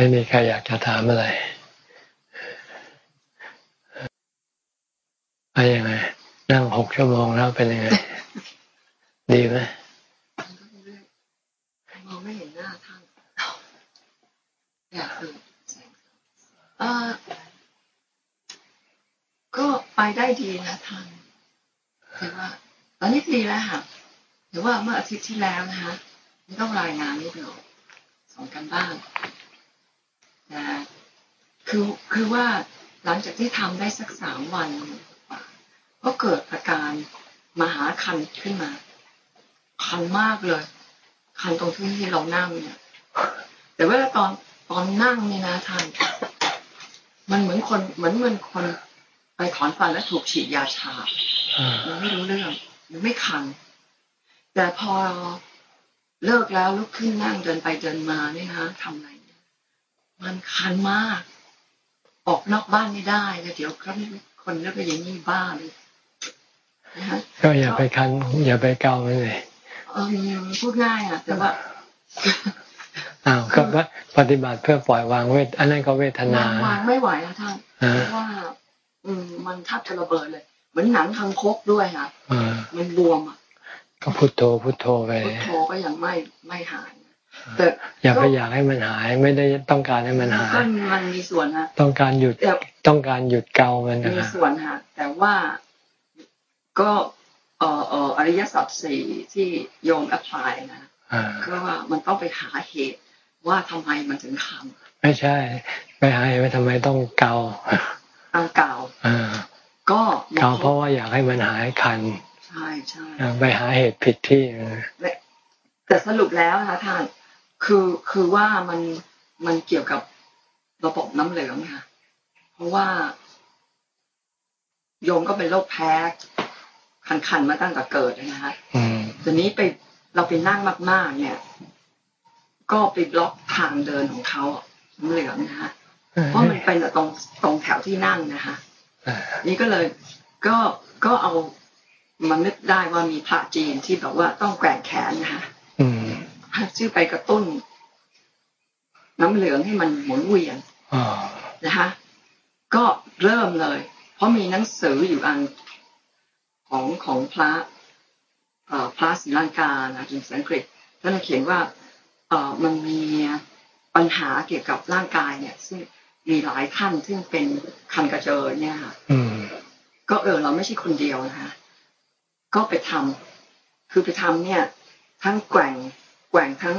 ไม่มีใครอยากจะถามอะไรไปยังไง นั่งหกชั่วโมงแล้วเป็นยังไง ดีไหมมองไม่เห็นหน้าท่านอยากดูเออก็ไปได้ดีนะท่านแต่ว่า ตอนนี้ดีแล้วค่ะแต่ว่าเมื่ออาทิตย์ที่แล้วนะคะไม่ต้องรายงานนิดหน่อยสองกันบ้าง คือคือว่าหลังจากที่ทำได้สักสามวันก็เกิดอาการมหาคันขึ้นมา คันมากเลย คันตรงที่ที่เรานั่งเนี่ยแต่ว่าตอนตอนนั่งเนี่ยนะท่านมันเหมือนคนเหมือนเหมือนคนไปถอนฟันแล้วถูกฉีดยาชามันไม่รู้เรื่องมันไม่คัน แต่พอเลิกแล้วลุกขึ้นนั่งเดินไปเดินมาเนี่ยนะทำอะไรเนี่ยมันคันมาก ออกนอกบ้านไม่ได้แล้วเดี๋ยวครับคนแล้วก็อย่างนี้บ้าเลยก็อย่าไปคันอย่าไปเกาเลยเออพูดง่ายอะ แต่ว่าอ้าวก็ปฏิบัติเพื่อปล่อยวางเวท อันนั้นก็เวทนาวางไม่ไหวแล้วท่านเพราะว่า อืม มันทับจะระเบิดเลย เหมือนหนังทางคกด้วยค่ะมันบวมอะก็พุทโธพุทโธไปพุทโธก็ยังไม่ไม่หายแต่ อย่าไปอยากให้มันหาย ไม่ได้ต้องการให้มันหายมันมีส่วนฮะต้องการหยุดต้องการหยุดเกามันมีส่วนฮะแต่ว่าก็เอ่อเอ่ออริยสัจสี่ที่โยมแอพพลายนะก็ว่ามันต้องไปหาเหตุว่าทำไมมันถึงทำไม่ใช่ ไปหาเหตุว่าทำไมต้องเกาต้องเกาก็เกาเพราะว่าอยากให้มันหายคัน ใช่ใช่ไปหาเหตุผิดที่แต่สรุปแล้วนะคะท่าน คือคือว่ามันมันเกี่ยวกับระบบน้ำเหลืองค่ะ เพราะว่า โยมก็เป็นโรคแพ้คันๆมาตั้งแต่เกิดนะฮะทีนี้ไปเราไปนั่งมาก ๆ เนี่ย ก็ไปบล็อกทางเดินของเขาเหลืองนะฮะเพราะมันเป็นตรงตรงแถวที่นั่งนะคะนี่ก็เลยก็ก็เอามันนึกได้ว่ามีพระจีนที่แบบว่าต้องแกว่งแขนนะคะ ชื่อไปกระตุ้น น้ำเหลืองให้มันหมุนเวียนนะคะก็เริ่มเลย เพราะมีหนังสืออยู่อันของของพระพระศิลังกานะภาษาอังกฤษท่านเขียนว่าเออมันมีปัญหาเกี่ยวกับร่างกายเนี่ย ซึ่งมีหลายท่านซึ่งเป็นคันกระเจอเนี่ยค่ะก็เออเราไม่ใช่คนเดียวนะคะก็ไปทำคือไปทำเนี่ย ทั้งแกว่ง แกว่งทั้ง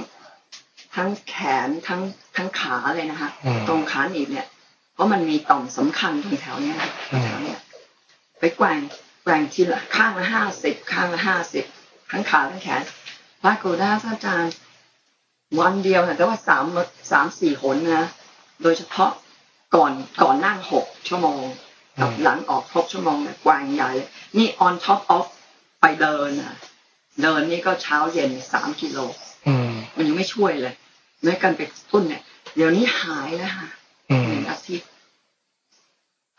ทั้งแขนทั้งทั้งขาเลยนะคะตรงขาหนีบเนี่ย เพราะมันมีต่อมสำคัญตรงแถวเนี้ยแถวเนี้ยไปแกว่งแกว่งทีละข้างละห้าสิบข้างละห้าสิบทั้งขาทั้งแขนพระโกดาท่านอาจารย์วันเดียวแต่ว่าสามสามสี่หนนะโดยเฉพาะก่อนก่อนนั่งหกชั่วโมงกับหลังออกครบชั่วโมงเนี่ยกวางใหญ่นี่ on top of ไปเดินอะ เดินนี่ก็เช้าเย็นสามกิโลมันยัง ไม่ช่วยเลยเมื่อกันไปตุ้นเนี่ย เดี๋ยวนี้หายแล้วค่ะหนึ่งอาทิตย์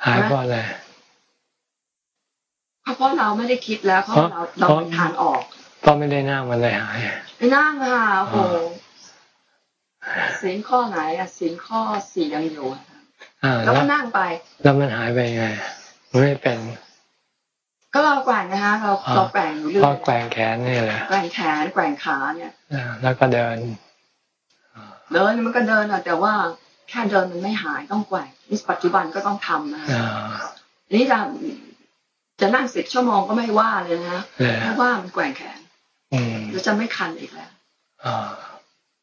หายเพราะอะไรเพราะเราไม่ได้คิดแล้วเพราะเราเราทานออกก็ไม่ได้นั่งมันเลยหายไม่นั่งค่ะโอ้สินข้อไหนอะสินข้อสี่ยังอยู่แล้วก็นั่งไป แล้วมันหายไปไงไม่เป็น ก็เราแกว่งนะคะเราเราแกว่งอยู่เรื่อยแกว่งแขนนี่แหละแกว่งแขนแกว่งขาเนี่ยแล้วก็เดินเดินมันก็เดินอะแต่ว่าแค่เดินมันไม่หายต้องแกว่งนี่ปัจจุบันก็ต้องทำนะนี่จะจะนั่งสิบชั่วโมงก็ไม่ว่าเลยนะเพราะว่ามันแกว่งแขนแล้วจะไม่คันอีกแล้ว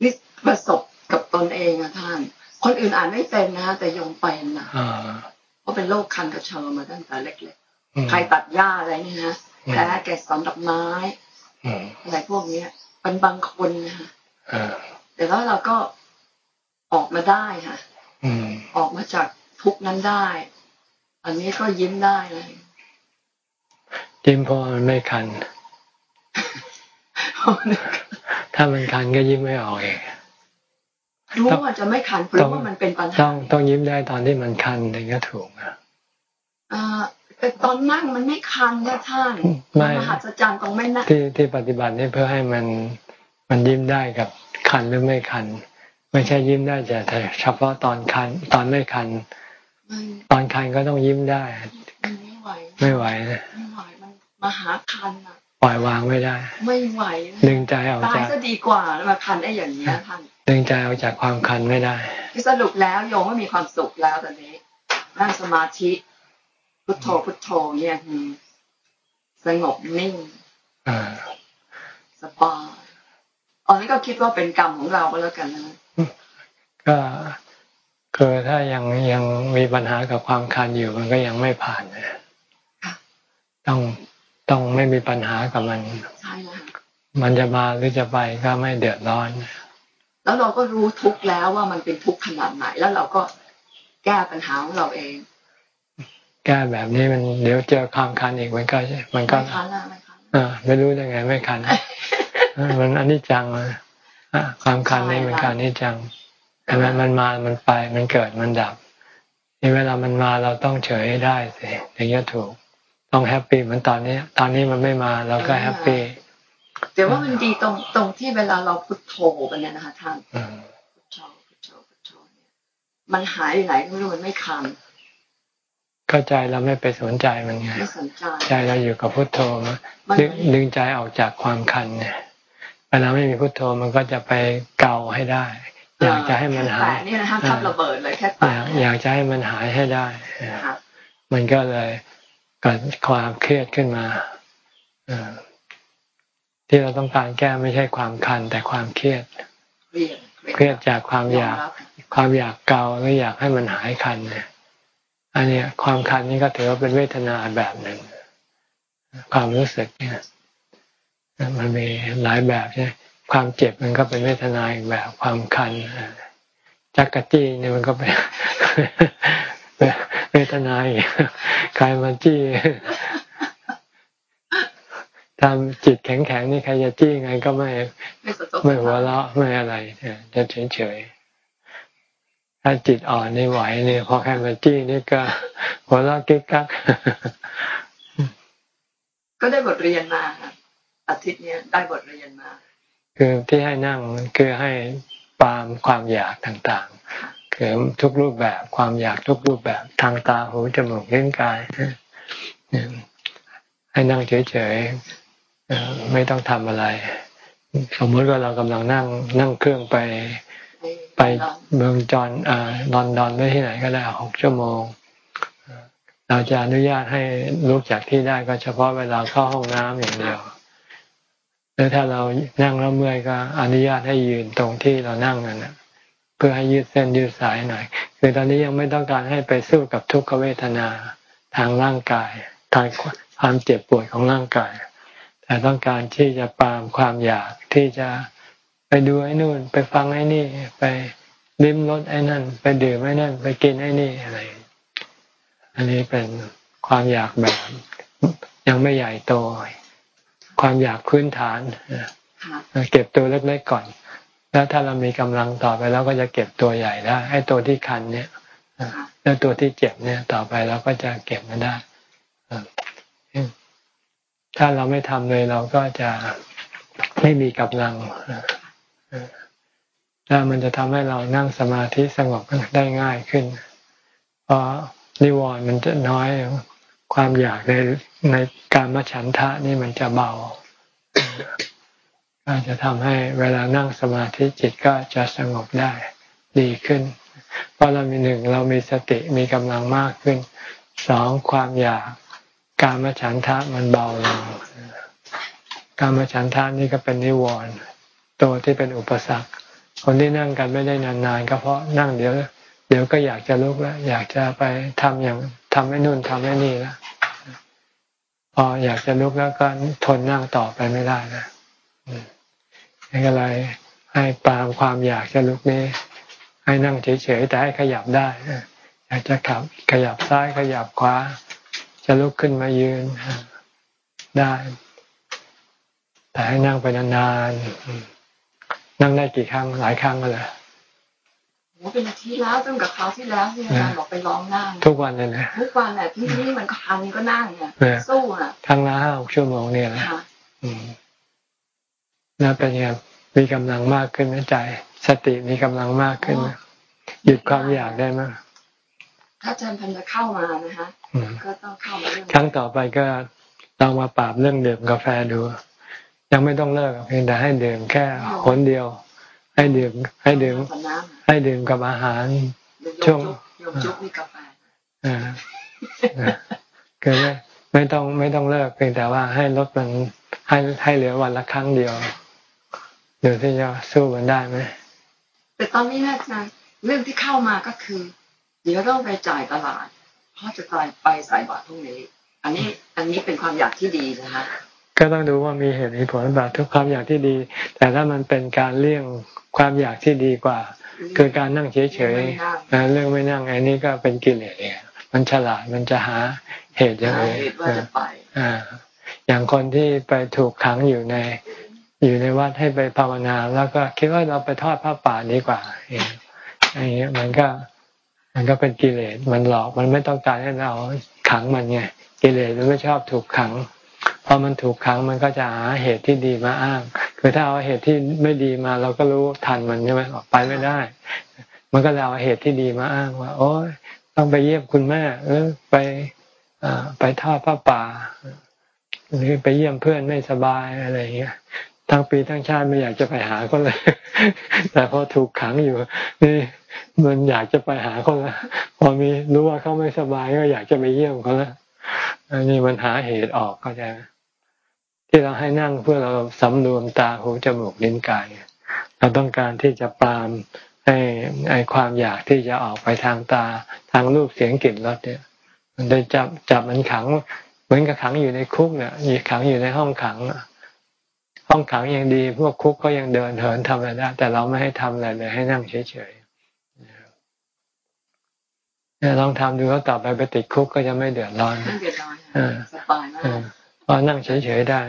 นี่ประสบกับตนเองอะท่าน คนอื่นอ่านไม่เป็นนะแต่ยงเป็นนะเพราะเป็นโรคคันกระเชอมาตั้งแต่เล็กๆ ใครตัดหญ้าอะไรนี่นะแพ้แกสอนดอกไม้อะไรพวกนี้เป็นบางคนนะแต่แล้วเราก็ออกมาได้ค่ะออกมาจากทุกนั้นได้ อันนี้ก็ยิ้มได้เลยยิ้มเพราะมันไม่คัน ถ้ามันคันก็ยิ้มไม่ออกเองรู้ว่าจะไม่คันเพราะว่ามันเป็นปัญหาต้องต้องยิ้มได้ตอนที่มันคันถึงจะถูกอะ แต่ตอนนั่งมันไม่คันนะท่านมหัศจรรย์ตรงไม่นั่งที่ที่ปฏิบัตินี่เพื่อให้มันมันยิ้มได้กับคันหรือไม่คัน ไม่ใช่ยิ้มได้แต่เฉพาะตอนคันตอนไม่คัน ตอนคันก็ต้องยิ้มได้ไม่ไหวไม่ไหวนะไม่ไหวมันมาหาคันอะปล่อยวางไม่ได้ ไม่ไหวดึงใจออกจากตายก็ดีกว่ามาคันได้อย่างนี้ท่านดึงใจออกจากความคันไม่ได้ที่สรุปแล้วโยมว่ามีความสุขแล้วตอนนี้นั่งสมาธิ พุทโธพุทโธเนี่ยสงบนิ่งสบายอันนี้ก็คิดว่าเป็นกรรมของเราก็แล้วกันนะก็คือถ้ายังยังมีปัญหากับความคันอยู่มันก็ยังไม่ผ่านนะต้องต้องไม่มีปัญหากับมันใช่แล้วมันจะมาหรือจะไปก็ไม่เดือดร้อน แล้วเราก็รู้ทุกข์แล้วว่ามันเป็นทุกข์ขนาดไหน แล้วเราก็แก้ปัญหาของเราเอง แก้แบบนี้มันเดี๋ยวเจอความคันอีกมันก็มันก็ไม่คันไม่คันอ่าไม่รู้ยังไงไม่คันมันอันนี้จังเลยความคันนี่มันการนี้จังแต่มันมันมามันไปมันเกิดมันดับนี่เวลามันมาเราต้องเฉยได้สิอย่างนี้ถูกต้อง happy เหมือนตอนนี้ตอนนี้มันไม่มาเราก็ happyแต่ว่ามันดีตรงตรงที่เวลาเราพุทโธกันเนี่ยนะคะท่านพุทโธพุทโธพุทโธเนี่ยมันหายไปไหนไม่รู้มันไม่คัน ก็ใจเราไม่ไปสนใจมันไงใจเราอยู่กับพุทโธดึงดึงใจออกจากความคันเนี่ยเวลาไม่มีพุทโธมันก็จะไปเกาให้ได้ อยากจะให้มันหายนี่นะคะทับระเบิดเลยแค่อยากอยากจะให้มันหายให้ได้มันก็เลยเกิดความเครียดขึ้นมาที่เราต้องการแก้ไม่ใช่ความคันแต่ความเครียด เครียดจากความอยาก ความอยากเกาหรืออยากให้มันหายคันเนี่ย อันนี้ความคันนี่ก็ถือว่าเป็นเวทนาแบบหนึ่ง ความรู้สึกเนี่ยมันมีหลายแบบใช่ความเจ็บมันก็เป็นเวทนาอีกแบบความคันจักกะจี้เนี่ยมันก็เป็นเวทนาอีกใครมาจี้ทำจิตแข็งๆนี่ใครจะจี้ไงก็ไม่ไม่หัวเราะไม่อะไรจะเฉยๆ ถ้าจิตอ่อนนี่ไหวนี่พอใครมาจี้นี่ก็หัวเราะกิ๊กกักก็ได้บทเรียนมาอาทิตย์นี้ได้บทเรียนมา คือที่ให้นั่งคือให้ปามความอยากต่างๆ คือทุกรูปแบบความอยากทุกรูปแบบทางตาหูจมูกลิ้นกายให้นั่งเฉยๆไม่ต้องทำอะไร สมมติว่าเรากำลังนั่งนั่งเครื่องไป ไปเมืองจอนอ่าลอนดอนไม่ที่ไหนก็ได้หกชั่วโมง เราจะอนุญาตให้ลุกจากที่ได้ก็เฉพาะเวลาเข้าห้องน้ำอย่างเดียวแล้วถ้าเรานั่งแล้วเมื่อยก็อนุญาตให้ยืนตรงที่เรานั่งนั่นนะเพื่อให้ยืดเส้นยืดสายหน่อย คือตอนนี้ยังไม่ต้องการให้ไปสู้กับทุกขเวทนาทางร่างกายทางความเจ็บปวดของร่างกาย แต่ต้องการที่จะปามความอยากที่จะ ไปดูไอ้นู่น ไปฟังไอ้นี่ ไปลิ้มรสไอ้นั่น ไปดื่มไอ้นั่น ไปกินไอ้นี่อะไร อันนี้เป็นความอยากแบบยังไม่ใหญ่โต ความอยากพื้นฐานเก็บตัวเล็กๆก่อน แล้วถ้าเรามีกำลังต่อไปแล้วก็จะเก็บตัวใหญ่ได้ให้ตัวที่คันเนี่ยแล้วตัวที่เจ็บเนี่ยต่อไปเราก็จะเก็บมันได้ถ้าเราไม่ทำเลยเราก็จะไม่มีกำลัง แล้วมันจะทำให้เรานั่งสมาธิสงบได้ง่ายขึ้น เพราะนิวรณ์มันจะน้อยความอยากในในการมาฉันทะนี่มันจะเบาก็จะทำให้เวลานั่งสมาธิจิตก็จะสงบได้ดีขึ้น เพราะเรามีหนึ่งเรามีสติมีกำลังมากขึ้นสองความอยากการมาฉันทะมันเบาลงการมาฉันทะนี่ก็เป็นนิวรณ์ ตัวที่เป็นอุปสรรค คนที่นั่งกันไม่ได้นานๆก็เพราะนั่งเดี๋ยว เดี๋ยวก็อยากจะลุกแล้วอยากจะไปทำอย่างทำให้นู่นทำให้นี่แล้วพออยากจะลุกแล้วก็ทนนั่งต่อไปไม่ได้นะนี่ก็เลยให้ปามความอยากจะลุกนี้ ให้นั่งเฉยๆแต่ให้ขยับได้อยากจะขับขยับซ้ายขยับขวาจะลุกขึ้นมายืนได้ แต่ให้นั่งไปนานๆ นั่งได้กี่ครั้งหลายครั้งก็เลยโอ้เป็นอาทิตย์แล้วจนกับคราวที่แล้วที่อาจารย์บอกไปร้องนั่งทุกวันเลยนะทุกวันแหละที่นี่มันคันก็นั่งเนี่ยสู้อะทั้งละห้าหกชั่วโมงเนี่ยนะแล้วเป็นยังมีกำลังมากขึ้นไหมใจ สติมีกำลังมากขึ้นหยุดความอยากได้ไหมถ้าอาจารย์พันจะเข้ามานะคะก็ต้องเข้ามาครั้งต่อไปก็ลองมาปราบเรื่องดื่มกาแฟดู ยังไม่ต้องเลิกเพียงแต่ให้ดื่มแค่คนเดียว ให้ดื่มให้ดื่มให้ดื่มกับอาหาร ช่วงจุกมีกาแฟอ่าคือไม่ไม่ต้องไม่ต้องเลิกเพียงแต่ว่าให้ลดมันให้ให้เหลือวันละครั้งเดียวเดี๋ยวที่จะสู้มันได้ไหมแต่ตอนนี้นะอาจารย์เรื่องที่เข้ามาก็คือ เดี๋ยวต้องไปจ่ายตลาดเพราะจะกลายไปใส่บาตรพรุ่งนี้ อันนี้อันนี้เป็นความอยากที่ดีนะคะ ก็ต้องดูว่ามีเหตุมีผลแบบทุกความอยากที่ดี แต่ถ้ามันเป็นการเลี่ยงความอยากที่ดีกว่า คือการนั่งเฉยๆเรื่องไม่นั่งอันนี้ก็เป็นกิเลสเองมันฉลาดมันจะหาเหตุอย่างอื่นอ่าอย่างคนที่ไปถูกขังอยู่ใน อยู่ในวัดให้ไปภาวนา แล้วก็คิดว่าเราไปทอดผ้าป่าดีกว่าอย่างเงี้ยมันก็มันก็เป็นกิเลสมันหลอกมันไม่ต้องการให้เราขังมันไงกิเลสมันไม่ชอบถูกขัง พอมันถูกขังมันก็จะหาเหตุที่ดีมาอ้าง คือถ้าเอาเหตุที่ไม่ดีมา เราก็รู้ทันมันใช่ไหมออกไปไม่ได้ มันก็เอาเหตุที่ดีมาอ้างว่า โอ้ยต้องไปเยี่ยมคุณแม่ เออไปไปทอดผ้าป่าหรือไปเยี่ยมเพื่อนไม่สบายอะไรอย่างเงี้ยทั้งปีทั้งชาติไม่อยากจะไปหาก็เลย แต่พอถูกขังอยู่ นี่มันอยากจะไปหาเขาล้วพอมีรู้ว่าเขาไม่สบายก็อยากจะไปเยี่ยมเขาล้วอันนี้มันหาเหตุออกก็จะ ที่เราให้นั่งเพื่อเราสำรวมตาหูจมูกลิ้นกาย เราต้องการที่จะปรามให้ไอความอยากที่จะออกไปทางตาทางรูปเสียงกลิ่นรสเนี่ย มันได้จับจับมันขัง เหมือนกับขังอยู่ในคุกเนี่ยขังอยู่ในห้องขังห้องขังยังดี พวกคุกก็ยังเดินเหินทำอะไรได้แต่เราไม่ให้ทำอะไรเลยให้นั่งเฉยๆเนี่ยลองทำดูแล้วต่อไปไปติดคุกก็จะไม่เดือดร้อนไม่เดือดร้อนสบายมากพอ นั่งเฉยๆได้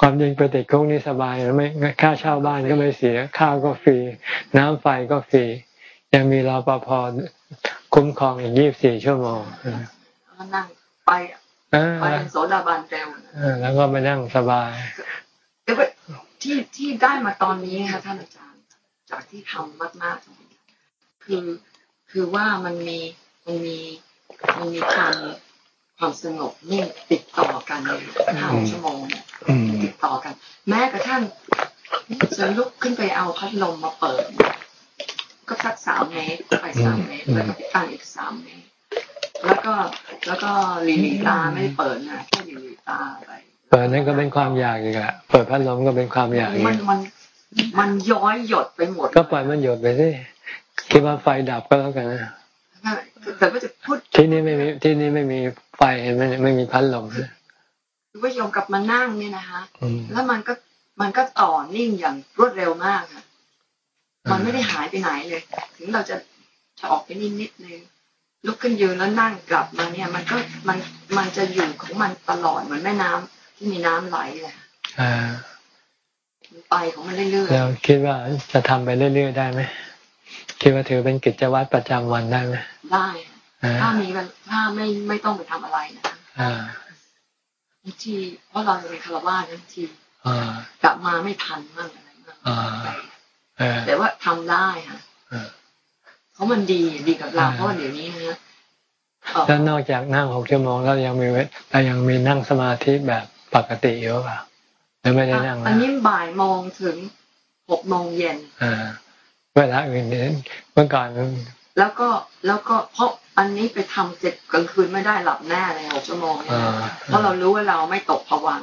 ความจริงไปติดคุกนี่สบายไม่ค่าเช่าบ้านก็ไม่เสียข้าวก็ฟรี น้ำไฟก็ฟรี ยังมีรอปภคุ้มครองอีกยี่บสี่ชั่วโมงนั่งไปไปเป็นโสดาบันเร็วแล้วก็ไปนั่งสบายแต่ว่าที่ที่ได้มาตอนนี้ค่ะท่านอาจารย์ จากที่ทำมากๆคือคือว่ามันมีมันมีมันมีความ ความสงบนิ่งติดต่อกันห้าชั่วโมงติดต่อกัน แม้กระทั่งจะลุกขึ้นไปเอาพัดลมมาเปิด ก็สักสามเมตรไปสามเมตรแล้วก็ไปตั้งอีกสามเมตรแล้วก็แล้วก็ลีลีตาไม่เปิดนะแค่ลีลีตาไปเปิดนั่นก็เป็นความอยากอีกอะเปิดพัดลมก็เป็นความอยากมันมันมันย้อยหยดไปหมด ก็ปล่อยมันหยดไปสิคิดว่าไฟดับก็แล้วกันนะแต่ว่าจะพูดที่นี่ไม่มีที่นี่ไม่มี ไฟไม่ไม่มีพัดลมคือว่าโยมกับมานั่งเนี่ยนะคะแล้วมันก็มันก็ต่อนิ่งอย่างรวดเร็วมากค่ะ มันไม่ได้หายไปไหนเลย ถึงเราจะจะออกไปนิดนิดนึงลุกขึ้นยืนแล้วนั่งกลับมาเนี่ย มันก็มันมันจะอยู่ของมันตลอดเหมือนแม่น้ำที่มีน้ำไหลเลยอ่าไปของมันเรื่อยๆแล้วคิดว่าจะทำไปเรื่อยๆได้ไหมคิดว่าถือเป็นกิจวัตรประจำวันได้ไหมได้ ถ้ามีถ้าไม่ไม่ต้องไปทำอะไรนะบางทีเพราะเราเป็นคารวะบางทีกลับมาไม่ทันมากอะไรมากแต่ว่าทำได้ค่ะเพราะมันดีดีกับเราเพราะเดี๋ยวนี้นะแล้วนอกจากนั่งหกชั่วโมงแล้วยังมีเรายังมีนั่งสมาธิแบบปกติอยู่เปล่าหรือไม่ได้นั่งอันนี้บ่ายโมงถึงหกโมงเย็นเวลาอื่นเนี่ยเมื่อก่อน แล้วก็แล้วก็เพราะอันนี้ไปทำเจ็ดกลางคืนไม่ได้หลับแน่เลยหกชั่วโมงเนี่ยเพราะเรารู้ว่าเราไม่ตกผวัง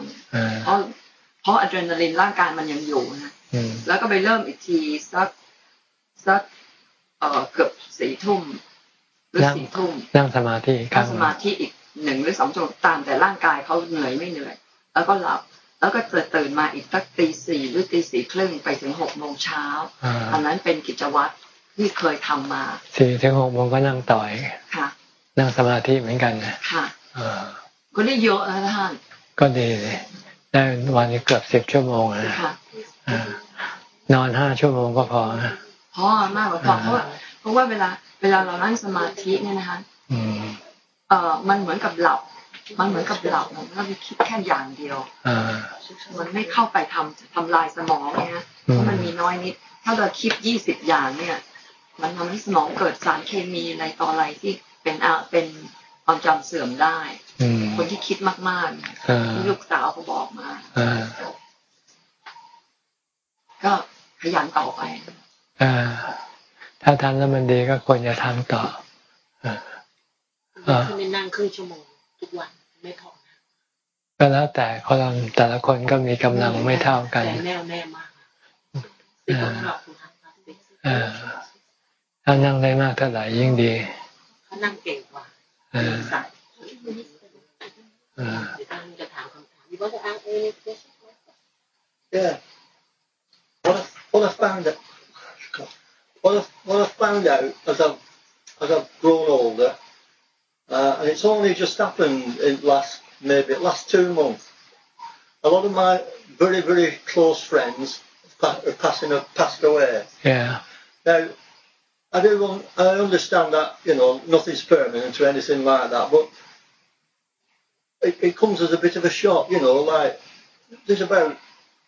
เพราะเพราะอะดรีนาลินร่างกายมันยังอยู่นะแล้วก็ไปเริ่มอีกทีสักสักเอ่อเกือบสี่ทุ่มหรือสี่ทุ่มนั่งสมาธินั่งสมาธิอีกหนึ่งหรือสองชั่วโมงตามแต่ร่างกายเขาเหนื่อยไม่เหนื่อย แล้วก็หลับแล้วก็จะตื่นมาอีกสักตีสี่หรือตีสี่ครึ่งไปถึงหกโมงเช้าอันนั้นเป็นกิจวัตร ที่เคยทำมาสี่ถึงหกโมงก็นั่งต่อยค่ะ นั่งสมาธิเหมือนกันนะค่ะก็ได้เยอะนะท่านก็ดีเลยได้วันนี้เกือบสิบชั่วโมงนะนอนห้าชั่วโมงก็พอนะพอมากกว่าพอเพราะว่าเพราะว่าเวลาเวลาเรานั่งสมาธิเนี่ยนะคะเอ่อมันเหมือนกับหลับมันเหมือนกับหลับมันเราไปคิดแค่อย่างเดียวมันไม่เข้าไปทำทำลายสมองเนี่ยเพราะมันมีน้อยนิด ถ้าเราคิดยี่สิบอย่างเนี่ย มันทำให้สมองเกิดสารเคมีในตออะไรที่เป็นอาเป็นความจำเสื่อมได้ คนที่คิดมากๆที่ลูกสาวเขาบอกมาก็ขยันต่อไปถ้าทำแล้วมันดีก็ควรจะทำต่อคือไม่นั่งครึ่งชั่วโมงทุกวันไม่พอก็แล้วแต่คนแต่ละคนก็มีกำลังไม่เท่ากันแน่วแน่มาก ถ้านั่งได้มากเท่าไหร่ยิ่งดีเขานั่งเก่งกว่าจะถามคำถามว่าจะอ้างเอง Yeah. What I, what I found out, what I, what I found out as I've as I've grown older, uh, and it's only just happened in last maybe last two months. A lot of my very very close friends are passing have passed away. Yeah. Now, I do I understand that you know nothing's permanent or anything like that, but it, it comes as a bit of a shock. You know, like there's about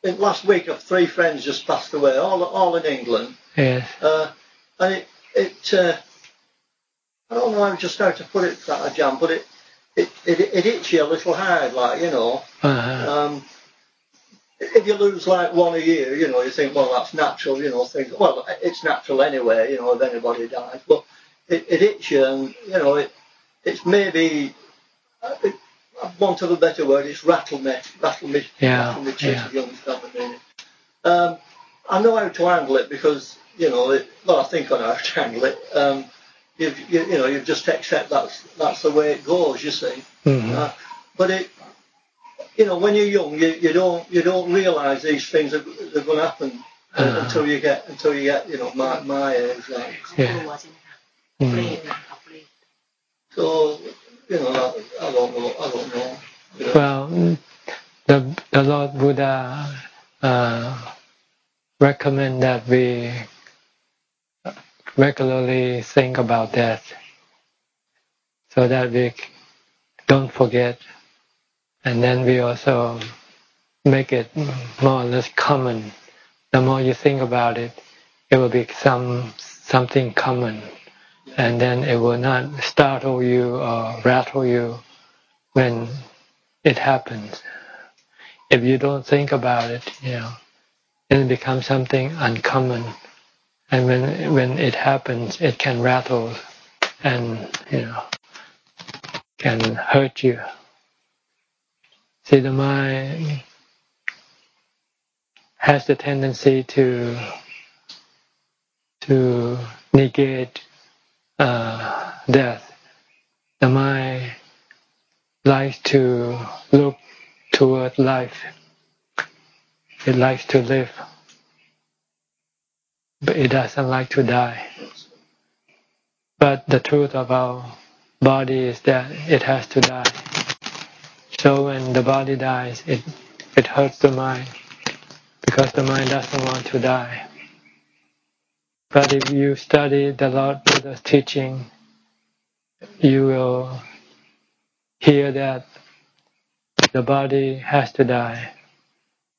in last week, of three friends just passed away, all all in England. Yes. Uh, and it it uh, I don't know just how to put it that jam, but it it it, it hits you a little hard, like you know. Uh-huh. Um, if you lose like one a year, you know, you think, well, that's natural, you know, things. Well, it's natural anyway, you know, if anybody dies, but it, it hits you, and you know, it it's maybe. It, want of a better word, it's rattle me, rattle me, yeah, rattle me yeah. you understand what I mean? Um, I know how to handle it because, you know, it, well, I think I know how to handle it. Um, you've, you, you know, you've just accept that's, that's the way it goes, you see. Mm-hmm. Uh, but it, you know, when you're young, you, you don't, you don't realise these things are, are going to happen uh, until you get, until you get, you know, my, my age, like. Yeah. Mm-hmm. So, you know, I don't know. I don't know. Well, the the Lord Buddha uh, recommend that we regularly think about death, so that we don't forget, and then we also make it more or less common. The more you think about it, it will become something common and then it will not startle you or rattle you when it happens. If you don't think about it, you know, then it becomes something uncommon, and when when it happens, it can rattle and you know can hurt you. See, the mind has the tendency to to negate uh, death, the mind likes to look toward life. It likes to live, but it doesn't like to die. But the truth about our body is that it has to die. So when the body dies, it it hurts the mind because the mind doesn't want to die. But if you study the Lord Buddha's teaching, you will hear that the body has to die,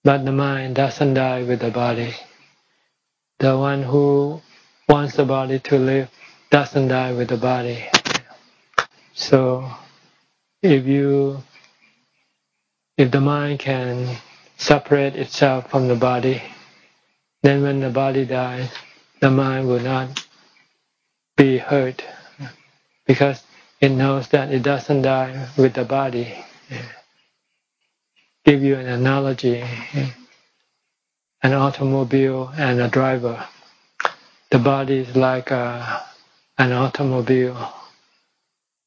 but the mind doesn't die with the body. The one who wants the body to live doesn't die with the body. So if you if the mind can separate itself from the body, then when the body dies, the mind will not be hurt because it knows that it doesn't die with the body. Give you an analogy an automobile and a driver. The body is like a, an automobile,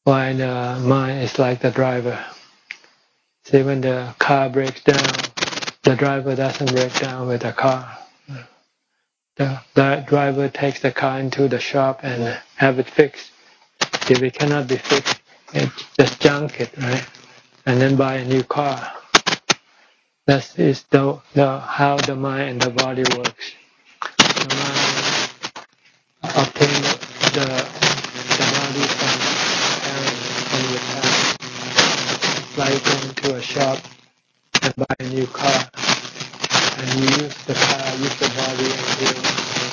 while the mind is like the driver. See, when the car breaks down, the driver doesn't break down with the car the, the driver takes the car into the shop and have it fixed. If it cannot be fixed, it just junk it, right? And then buy a new car. That is the, the how the mind and the body works. The mind obtain the, the take them to a shop and buy a new car. And you use the car, use the body and heal and.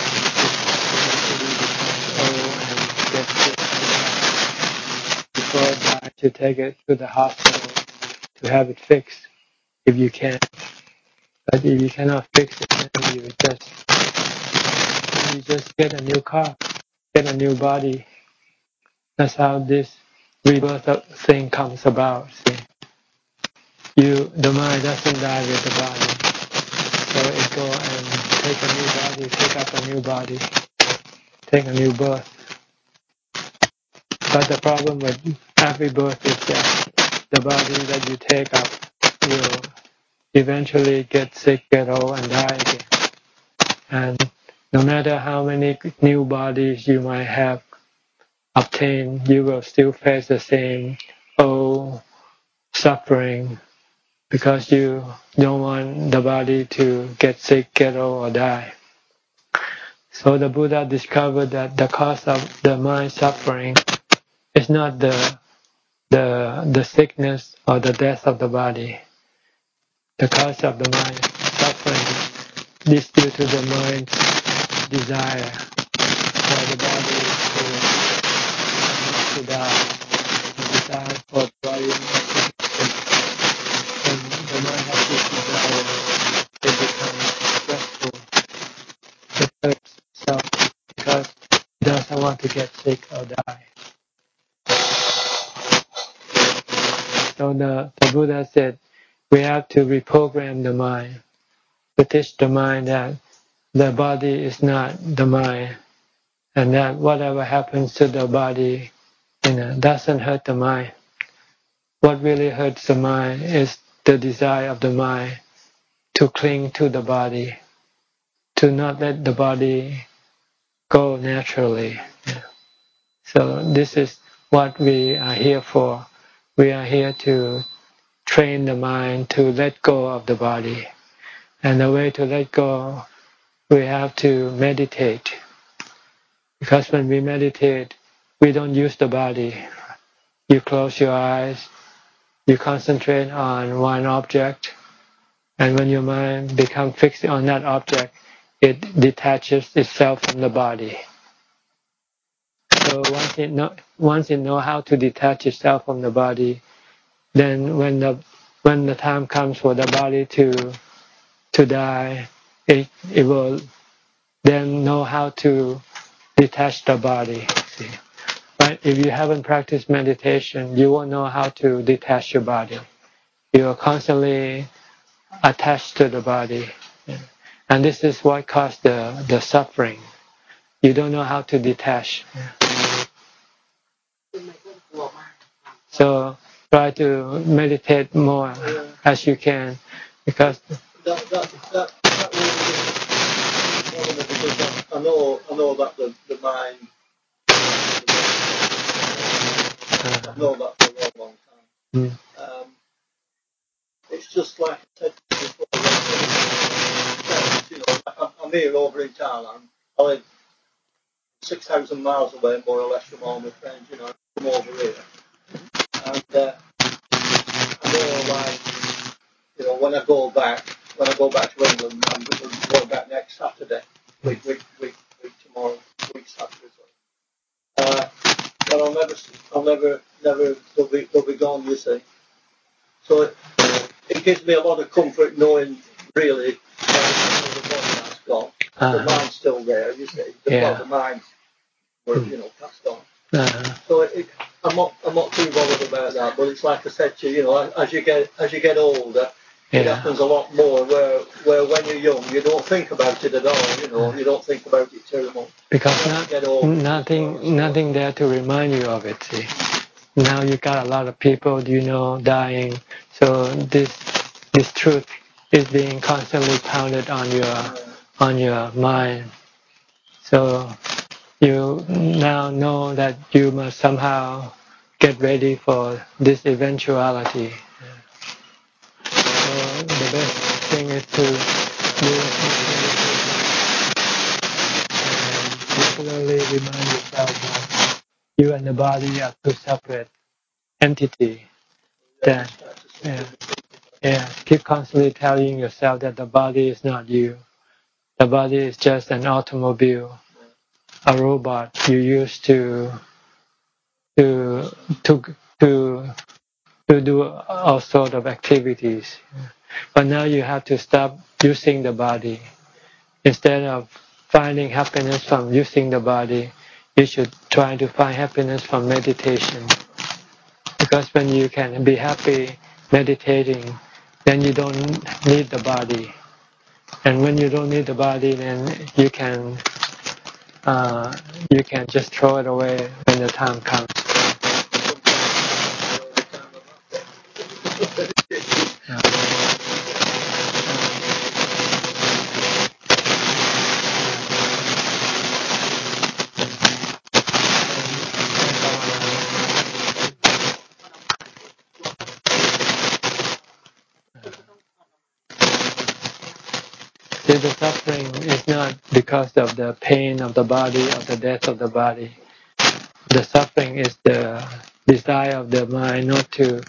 Before you take it to the hospital to have it fixed if you can. But if you cannot fix it, then you just you just get a new car, get a new body. That's how this rebirth thing comes about. See? You the mind doesn't die with the body, so it go and take a new body, take up a new body, take a new birth. But the problem with every birth is that the body that you take up will eventually get sick, get old, and die again. And no matter how many new bodies you might have obtained, you will still face the same old suffering because you don't want the body to get sick, get old, or die. So the Buddha discovered that the cause of the mind suffering is not the the the sickness or the death of the body. The cause of the mind suffering is due to the mind's desire for the body to, to die, the desire for the body when the mind has this desire, it becomes stressful. It hurts itself because it doesn't want to get sick or die. So the, the Buddha said we have to reprogram the mind, to teach the mind that the body is not the mind, and that whatever happens to the body, you know, doesn't hurt the mind. What really hurts the mind is the desire of the mind to cling to the body, to not let the body go naturally. So this is what we are here for. We are here to train the mind to let go of the body. And the way to let go we have to meditate. Because when we meditate, we don't use the body. You close your eyes, you concentrate on one object, and when your mind becomes fixed on that object, it detaches itself from the body. So once it know, once it know how to detach itself from the body, then when the when the time comes for the body to to die, it it will then know how to detach the body. See, but if you haven't practiced meditation, you won't know how to detach your body. You are constantly attached to the body, and this is what caused the the suffering. You don't know how to detach. So try to meditate more as you can, because that, that, that, that really because I, I know I know that the, the mind I know that for a long, long time. Mm. Um, it's just like I said before, you know, I'm, I'm here over in Thailand. I live 6,000 miles away, more or less, from all my friends, you know, from over here. And uh, I know, like, you know, when I go back, when I go back to England, I'm going back next Saturday, week, week, week, week tomorrow, week Saturday. Sorry. Uh, but I'll never, I'll never, never, they'll be, they'll be gone, you see. So it, it gives me a lot of comfort knowing, really, that the body has gone. Uh-huh. The mind's still there, you see. The, Yeah. well, the mind, were, you know, passed on. uh, So it, it, I'm not, I'm not too bothered about that. But it's like I said to you, you know, as you get, as you get older, it happens a lot more. Where, where when you're young, you don't think about it at all. You know, mm. you don't think about it too much. because not, get older, nothing nothing there to remind you of it. See, now you got a lot of people you know dying, so this this truth is being constantly pounded on your on your mind. So you now know that you must somehow get ready for this eventuality. So the best thing is to do regularly remind yourself that you and the body are two separate entities. That yeah, yeah, keep constantly telling yourself that the body is not you. The body is just an automobile, a robot you use to to to to to do all sort of activities. But now you have to stop using the body. Instead of finding happiness from using the body, you should try to find happiness from meditation. Because when you can be happy meditating, then you don't need the body. And when you don't need the body, then you can uh, you can just throw it away when the time comes. the suffering is not because of the pain of the body of the death of the body. The suffering is the desire of the mind not to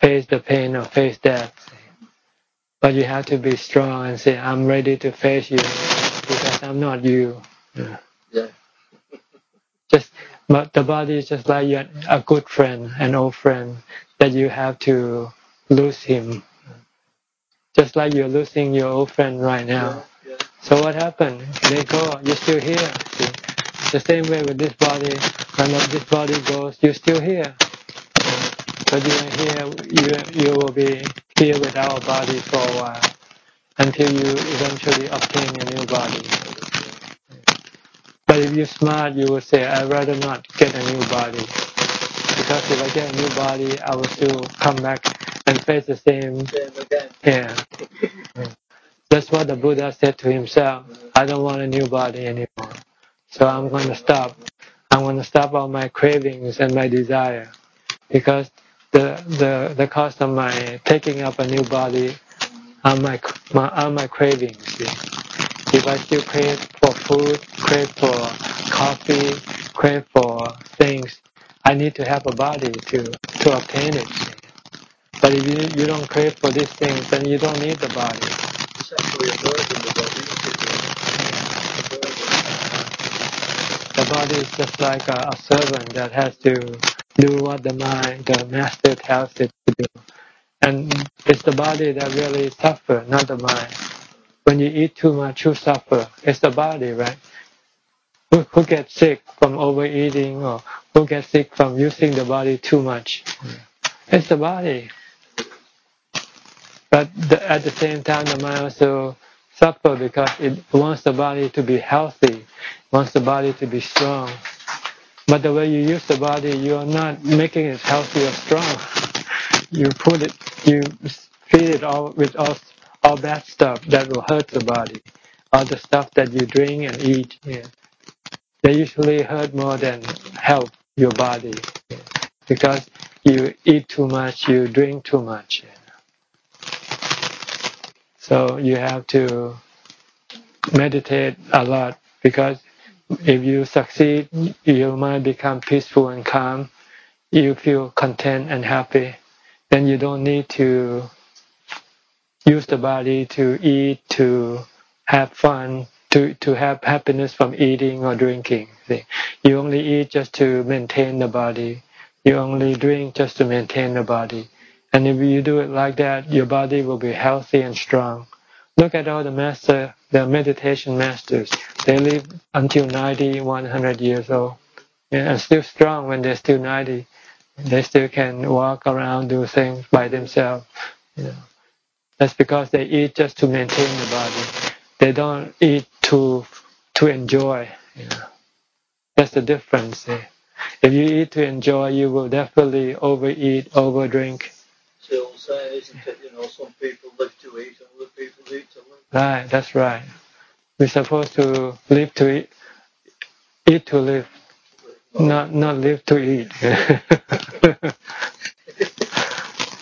face the pain or face death. But you have to be strong and say, I'm ready to face you because I'm not you. Yeah. Just, but the body is just like a good friend, an old friend that you have to lose him. Just like you're losing your old friend right now. Yeah, yeah. So what happened? They go, you're still here. See? The same way with this body, when this body goes, you're still here. But you are here, you, you will be here with our body for a while until you eventually obtain a new body. But if you're smart, you will say, I'd rather not get a new body. Because if I get a new body, I will still come back and face the same. Same again. Yeah. That's what the Buddha said to himself. I don't want a new body anymore. So I'm going to stop. I'm going to stop all my cravings and my desire. Because the, the, the cost of my taking up a new body are my, my, are my cravings. If I still crave for food, crave for coffee, crave for things, I need to have a body to, to obtain it. But if you, you don't crave for these things, then you don't need the body. It's actually a burden, the body, The body is just like a, a servant that has to do what the mind, the master tells it to do. And it's the body that really suffers, not the mind. When you eat too much, you suffer. It's the body, right? Who, who gets sick from overeating or who gets sick from using the body too much? Hmm. It's the body. But the, at the same time, the mind also suffer because it wants the body to be healthy, wants the body to be strong. But the way you use the body, you are not making it healthy or strong. You put it, you feed it all with all, all bad stuff that will hurt the body. All the stuff that you drink and eat, yeah. they usually hurt more than help your body. Yeah. Because you eat too much, you drink too much. Yeah. So you have to meditate a lot because if you succeed, you might become peaceful and calm. You feel content and happy. Then you don't need to use the body to eat, to have fun, to, to have happiness from eating or drinking. See? You only eat just to maintain the body. You only drink just to maintain the body. And if you do it like that, your body will be healthy and strong. Look at all the master, the meditation masters. They live until 90, 100 years old, and still strong when they're still 90. They still can walk around, do things by themselves. You know. That's because they eat just to maintain the body. They don't eat to to enjoy. You know. That's the difference. If you eat to enjoy, you will definitely overeat, overdrink, still saying, isn't it? You know, some people live to eat and other people eat to live. Right, that's right. We're supposed to live to eat, eat to live, not not live to eat.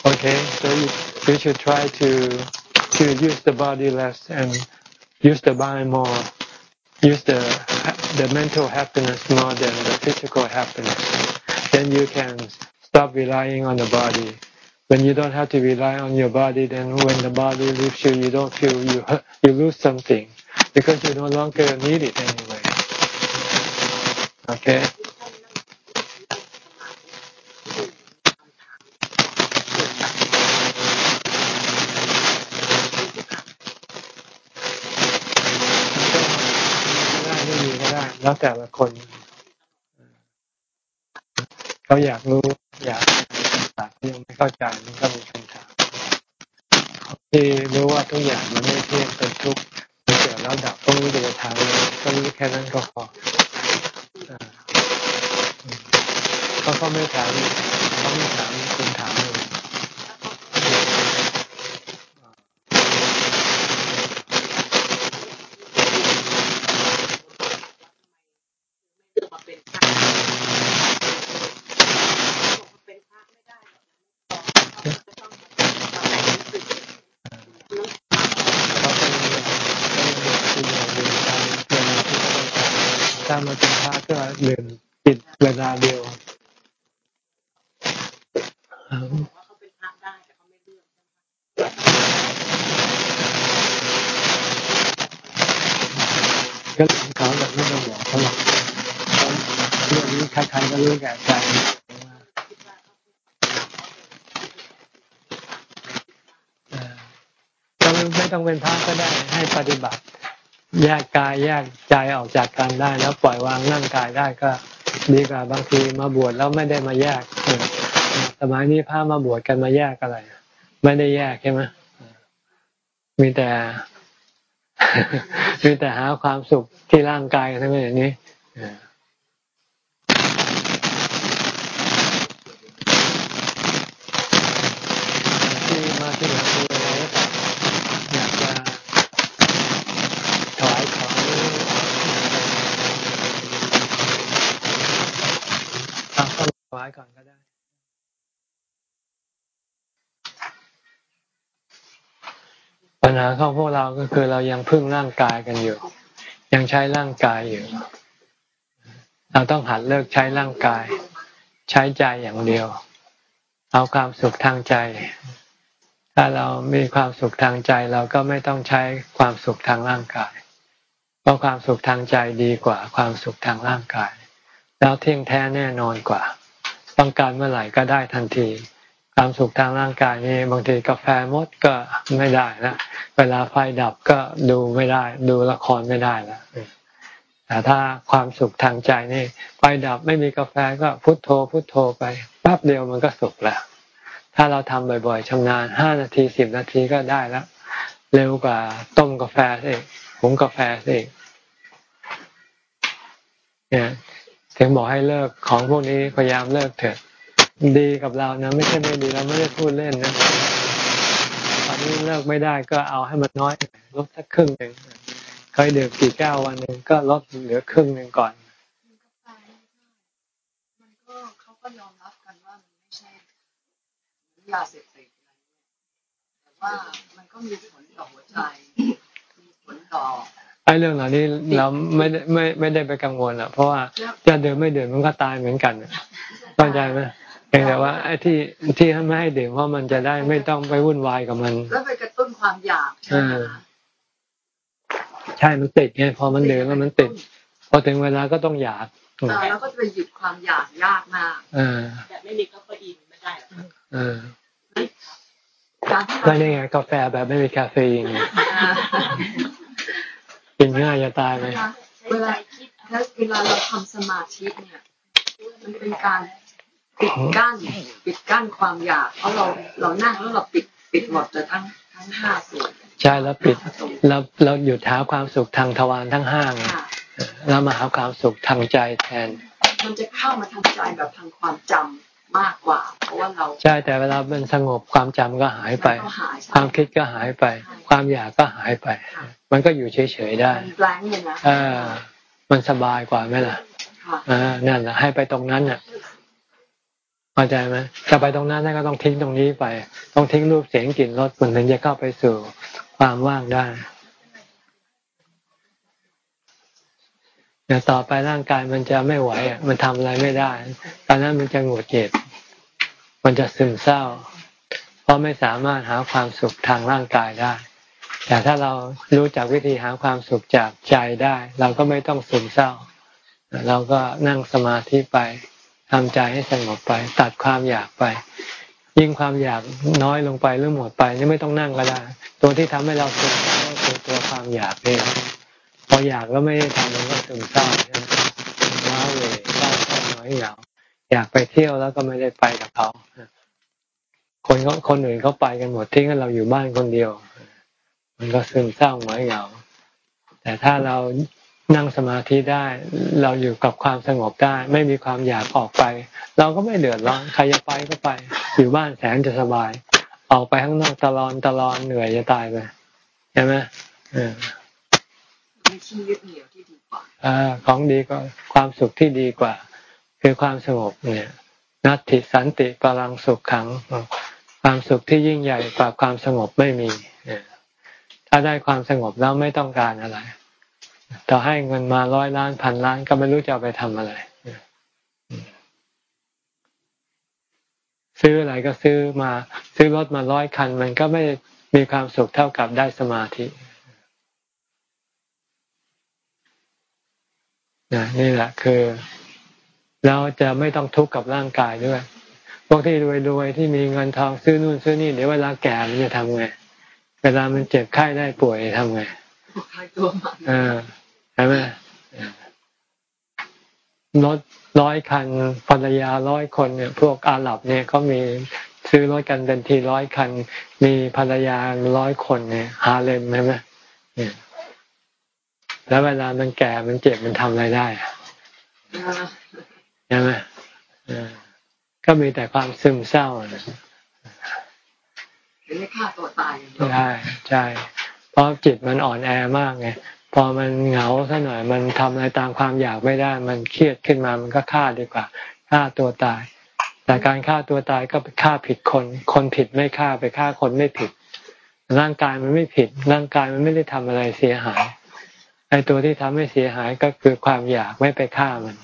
okay, so you, you should try to to use the body less and use the mind more. Use the the mental happiness more than the physical happiness. Then you can stop relying on the body when you don't have to rely on your body, then when the body leaves you, you don't feel you you lose something because you no longer need it anyway. Okay. แล้วแต่ละคนเขาอยากรู้อยาก oh, oh, ยังไม่เข้าใจมันก็มีคำถาม ที่รู้ว่าทุกอย่างมันไม่เที่ยงเป็นทุกข์มันเกิดแล้วดับต้องรู้เดยทางเลยก็รู้แค่นั้นก็พอเขาก็ไม่ถามเขาไม่ถามคุณถามเลยถ้ามาเป็นพระก็เดินปิดเวลาเดียวก็หลังเขาแบบไม่ต้องบอกเขาหรอกเรื่องนี้ใครๆก็รู้แก่ใจก็ไม่ต้องเป็นพระก็ได้ให้ปฏิบัติ แยกกายแยกใจออกจากกันได้แล้วปล่อยวางร่างกายได้ก็ดีกว่าบางทีมาบวชแล้วไม่ได้มาแยกสมัยนี้พระมาบวชกันมาแยกอะไร ไม่ได้แยกใช่ไหมมีแต่ มีแต่หาความสุขที่ร่างกายทั้งนั้นอย่างนี้ที่มาที่หลังมีอะไรหรือเปล่าอยากจะถวายของเอาเข้าถวายก่อนก็ได้ ปัญหา ของพวกเราก็คือเรายังพึ่งร่างกายกันอยู่ ยังใช้ร่างกายอยู่ เราต้องหัดเลิกใช้ร่างกาย ใช้ใจอย่างเดียว เอาความสุขทางใจ ถ้าเรามีความสุขทางใจเราก็ไม่ต้องใช้ความสุขทางร่างกาย เพราะความสุขทางใจดีกว่า ความสุขทางร่างกาย แล้วเที่ยงแท้แน่นอนกว่า ต้องการเมื่อไหร่ก็ได้ทันที ความสุขทางร่างกายนี่บางทีกาแฟมดก็ไม่ได้นะเวลาไฟดับก็ดูไม่ได้ ดูละครไม่ได้แล้วแต่ถ้าความสุขทางใจนี่ไฟดับไม่มีกาแฟก็พุโทโธ พุโทโธไปแป๊บเดียวมันก็สุขแล้ว ถ้าเราทำบ่อยๆชำนาญห้านาทีสิบนาทีก็ได้แล้วเร็วกว่าต้มกาแฟสิหุงกาแฟสิเนี่ยถึงบอกให้เลิกของพวกนี้พยายามเลิกเถอะ ดีกับเรานะ ไม่ใช่ไม่ดีเราไม่ได้พูดเล่นนะตอนนี้เลิกไม่ได้ก็เอาให้มันน้อยลดสักครึ่งหนึ่งเคยดื่มกี่แก้ววันหนึ่งก็ลดเหลือครึ่งหนึ่งก่อนมันก็เขาก็ยอมรับกันว่ามันไม่ใช่ยาเสพติดแต่ว่ามันก็มีผลต่อหัวใจ มีผลต่อไอ้เรื่องเหล่านี้เราไม่ได้ไม่ไม่ได้ไปกังวลอะ เพราะว่าจะดื่มไม่ดื่มมันก็ตายเหมือนกันเข้าใจไหมเพียงแต่ว่าไอ้ที่ที่ไม่ให้ดื่มเพราะมันจะได้ไม่ต้องไปวุ่นวายกับมัน แล้วไปกระตุ้นความอยากใช่ไหมคะใช่มันติดไงพอมันดื่มแล้วมันติดพอถึงเวลาก็ต้องอยากเออแล้วก็จะไปหยุดความอยากยากมากเออแต่ไม่มีกาแฟอีนไม่ได้หรอกเออการที่ก็เรานี่ไงกาแฟแบบไม่มีคาเฟอีนไงกินง่ายจะตายไหมเวลาแล้วเวลาเราทำสมาธิเนี่ยมันเป็นการ ปิดกั้น ปิดกั้นความอยาก เพราะเราเรานั่งแล้วเราปิดปิดหมดเลยทั้งทั้งห้าส่วนใช่แล้วปิดเราเราหยุดหาความสุขทางทวารทั้งห้าไงค่ะแล้วมาหาความสุขทางใจแทน มันจะเข้ามาทางใจแบบทางความจำมากกว่า เพราะว่าเราใช่แต่เวลามันสงบความจำก็หายไปก็หายความคิดก็หายไป ความอยากก็หายไป มันก็อยู่เฉยๆได้มันแบงค์เลยนะเออมันสบายกว่าไหมล่ะค่ะอ่านั่นแหละให้ไปตรงนั้นน่ะ เข้าใจไหมจะไปตรงนั้นก็ต้องทิ้งตรงนี้ไป ต้องทิ้งรูปเสียงกลิ่นรสมันถึงจะเข้าไปสู่ความว่างได้เดี๋ยวต่อไปร่างกายมันจะไม่ไหวอะ มันทำอะไรไม่ได้ ตอนนั้นมันจะหงุดหงิดมันจะซึมเศร้า เพราะไม่สามารถหาความสุขทางร่างกายได้ แต่ถ้าเรารู้จักวิธีหาความสุขจากใจได้ เราก็ไม่ต้องซึมเศร้า เราก็นั่งสมาธิไป ทำใจให้สงบไป ตัดความอยากไป ยิ่งความอยากน้อยลงไปหรือหมดไปนี่ไม่ต้องนั่งก็ได้ ตัวที่ทำให้เราสุขก็คือตัวความอยากนี่พออยากก็ไม่ได้ทำมันก็ซึมเศร้าใช่ไหมว้าเหวเศร้าเศร้าน้อยเหงาอยากไปเที่ยวแล้วก็ไม่ได้ไปกับเขาคนเขาคนอื่นเขาไปกันหมดทิ้งเราอยู่บ้านคนเดียว มันก็ซึมเศร้าน้อยเหงาแต่ถ้าเรา นั่งสมาธิได้ เราอยู่กับความสงบได้ ไม่มีความอยากออกไป เราก็ไม่เดือดร้อนใครจะไปก็ไป อยู่บ้านแสนจะสบาย ออกไปข้างนอกตลอนตลอนเหนื่อยจะตายไปใช่ไหมเออไม่ชี้ยึดเหนี่ยวที่ดีกว่าอ่าของดีก็ความสุขที่ดีกว่า คือความสงบเนี่ยนัตติสันติพลังสุขขัง ความสุขที่ยิ่งใหญ่กว่าความสงบไม่มีถ้าได้ความสงบแล้วไม่ต้องการอะไร ต่อให้เงินมาร้อยล้านพันล้านก็ไม่รู้จะเอาไปทำอะไร ซื้ออะไรก็ซื้อมา ซื้อรถมาร้อยคัน มันก็ไม่มีความสุขเท่ากับได้สมาธินะนี่แหละคือ เราจะไม่ต้องทุกข์กับร่างกายด้วย พวกที่รวยๆที่มีเงินทองซื้อนู่นซื้อนี่เดี๋ยวเวลาแก่มันจะทำไง เวลามันเจ็บไข้ได้ป่วยทำไงตัวมัน ใช่ไหมรถร้อยคันภรรยาร้อยคนเนี่ย พวกอาหรับเนี่ยเขามีซื้อรถกันเป็นทีร้อยคัน มีภรรยาร้อยคนเนี่ยฮาเลมใช่ไหมเนี่ยแล้วเวลามันแก่มันเจ็บมันทำอะไรได้ใช่ไหมก็มีแต่ความซึมเศร้าไม่ฆ่าตัวตายใช่ใช่เพราะจิตมันอ่อนแอมากไง พอมันเหงาซะหน่อย มันทำอะไรตามความอยากไม่ได้ มันเครียดขึ้นมามันก็ฆ่าดีกว่าฆ่าตัวตาย แต่การฆ่าตัวตายก็ไปฆ่าผิดคน คนผิดไม่ฆ่าไปฆ่าคนไม่ผิด ร่างกายมันไม่ผิด ร่างกายมันไม่ได้ทำอะไรเสียหายไอ้ตัวที่ทำให้เสียหายก็คือความอยากไม่ไปฆ่ามัน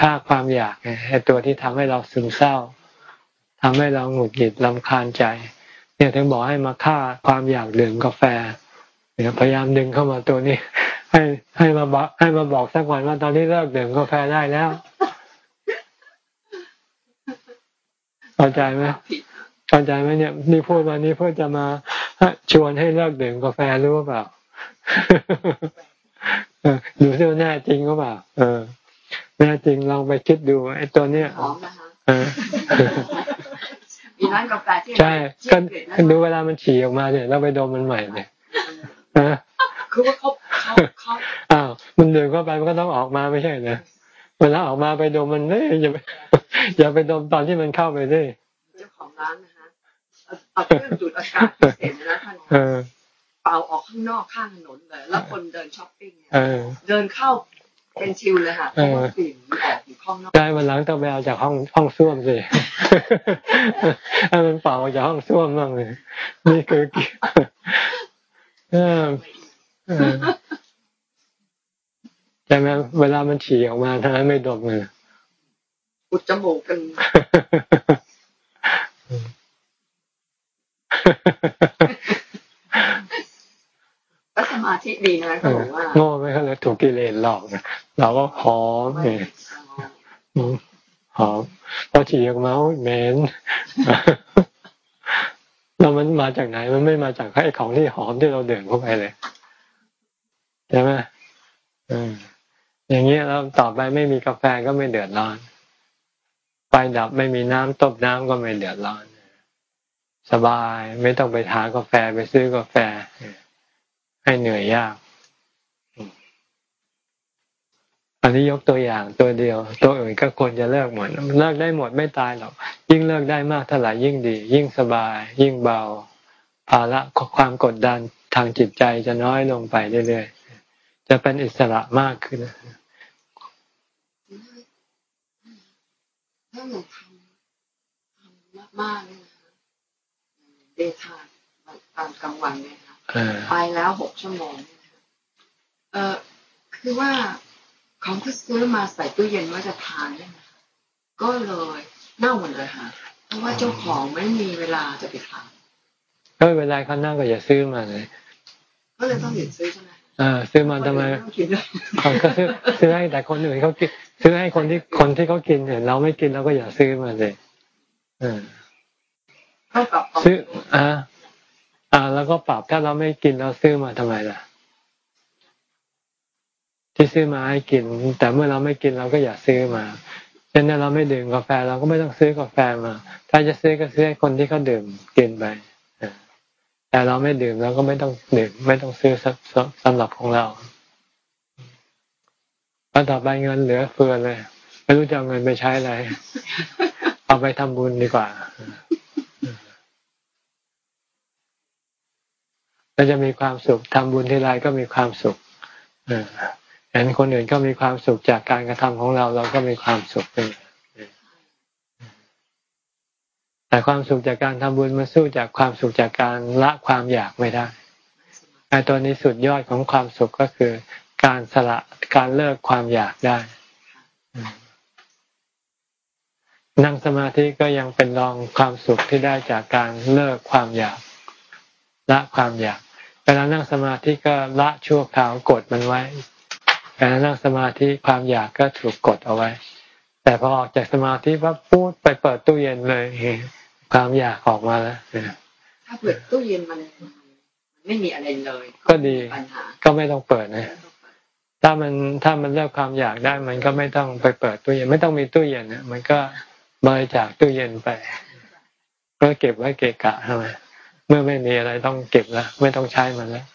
ฆ่าความอยากไอ้ตัวที่ทำให้เราซึมเศร้าทำให้เราหงุดหงิดลำคาญใจ เนี่ยถึงบอกให้มาฆ่าความอยากดื่มกาแฟ เนี่ยพยายามดึงเข้ามาตัวนี้ ให้ให้มาบอกให้มาบอกสักวันว่าตอนนี้เลิกดื่มกาแฟได้แล้วเข้าใจไหมเข้าใจไหมเนี่ยนี่พูดวันนี้เพื่อจะมาชวนให้เลิกดื่มกาแฟรู้เปล่าดูซิว่าแน่จริงหรือเปล่าเออแน่จริงลองไปคิดดูไอ้ตัวเนี้ยมีร้านกาแฟที่ใช่ก็ดูเวลามันฉี่ออกมาเนี่ยเราไปดมมันใหม่เนี่ย คือว่าเขาเขาเขาอ้าวมันเดินเข้าไปมันก็ต้องออกมาไม่ใช่เหรอเวลาออกมาไปดมมันเอ้ยอย่าไปอย่าไปดมตอนที่มันเข้าไปด้เจ้าของร้านนะฮะเอาเครื่องดูดอากาศพิเศษนะท่านเป่าออกข้างนอกข้างถนนเลยแล้วคนเดินช้อปปิ้งเดินเข้าเป็นชิวเลยค่ะเพราะว่ากลิ่นออกอยู่ข้างนอกได้วันหลังต้องไปเอาจากห้องห้องส้วมสิให้มันเป่าออกจากห้องส้วมบ้างเลยนี่คือ ใช่ไหมเวลามันฉี่ออกมาทำไมไม่ดมเลยอุดจมูกกันก็สมาธิดีนะเขาบอกว่าโง่ไม่เขาเลยถูกกิเลสหลอกเราก็หอมเนี่ยหอมพอฉี่ออกมาเหม็น แล้วมันมาจากไหน มันไม่มาจากไอ้ของที่หอมที่เราเดินเข้าไปเลยใช่ไหมอืมอย่างเงี้ยแล้วต่อไปไม่มีกาแฟก็ไม่เดือดร้อนไฟดับไม่มีน้ำต้มน้ำก็ไม่เดือดร้อน สบายไม่ต้องไปหากาแฟไปซื้อกาแฟ ให้เหนื่อยยาก อันนี้ยกตัวอย่างตัวเดียว ตัวอื่นก็ควรจะเลิกหมดเลิกได้หมดไม่ตายหรอก ยิ่งเลิกได้มากเท่าไหร่ยิ่งดี ยิ่งสบาย ยิ่งเบาภาระความกดดันทางจิตใจจะน้อยลงไปเรื่อยๆ จะเป็นอิสระมากขึ้นถ้าหนูทำมากๆเนี่ยเดทาตอนกลางวันเนี่ยค่ะไปแล้วหกชั่วโมงเออคือว่า ของที่ซื้อมาใส่ตู้เย็นว่าจะทานเนี่ยก็เลยเน่าหมดเลยค่ะเพราะว่าเจ้าของไม่มีเวลาจะไปทานก็เวลาเขาเน่าก็อย่าซื้อมาเลยก็เลยต้องหยุดซื้อใช่ไหมอ่าซื้อมาทำไมเขาก็ซื้อซื้อให้แต่คนอื่นเขากินซื้อให้คนที่คนที่เขากินเนี่ยเราไม่กินเราก็อย่าซื้อมาเลยอ่าเท่ากับซื้ออ่าอ่า แล้วก็ปรับถ้าเราไม่กินเราซื้อมาทำไมล่ะ ที่ซื้อมาให้กิน แต่เมื่อเราไม่กินเราก็อย่าซื้อมาเช่นนั้นเราไม่ดื่มกาแฟเราก็ไม่ต้องซื้อกาแฟมา ถ้าจะซื้อก็ซื้อให้คนที่เขาดื่มกินไปแต่เราไม่ดื่มเราก็ไม่ต้องดื่มไม่ต้องซื้อสำหรับของเราแล้วต่อไปเงินเหลือเฟือเลย ไม่รู้จะเอาเงินไปใช้อะไร เอาไปทำบุญดีกว่าแล้วจะมีความสุขทำบุญทีไรก็มีความสุขอ เห็นคนอื่นก็มีความสุขจากการกระทำของเรา เราก็มีความสุขเป็นแต่ความสุขจากการทำบุญมาสู้จากความสุขจากการละความอยากไม่ได้ไอ้ตัวนี้สุดยอดของความสุขก็คือ การสละการเลิกความอยากได้ นั่งสมาธิก็ยังเป็นรองความสุขที่ได้จากการเลิกความอยาก ละความอยากเวลานั่งสมาธิก็ละชั่วคราวกดมันไว้ เวลานั่งสมาธิความอยากก็ถูกกดเอาไว้ แต่พอออกจากสมาธิปั๊บพูดไปเปิดตู้เย็นเลยความอยากออกมาแล้วถ้าเปิดตู้เย็นมันไม่มีอะไรเลย ก็ดีก็ไม่ต้องเปิดนะถ้ามันถ้ามันเลิกความอยากได้ มันก็ไม่ต้องไปเปิดตู้เย็นไม่ต้องมีตู้เย็นเนี่ยมันก็บริจาคตู้เย็นไป ก็เก็บไว้เกะกะทำไมเมื่อไม่มีอะไรต้องเก็บแล้วไม่ต้องใช้มันแล้ว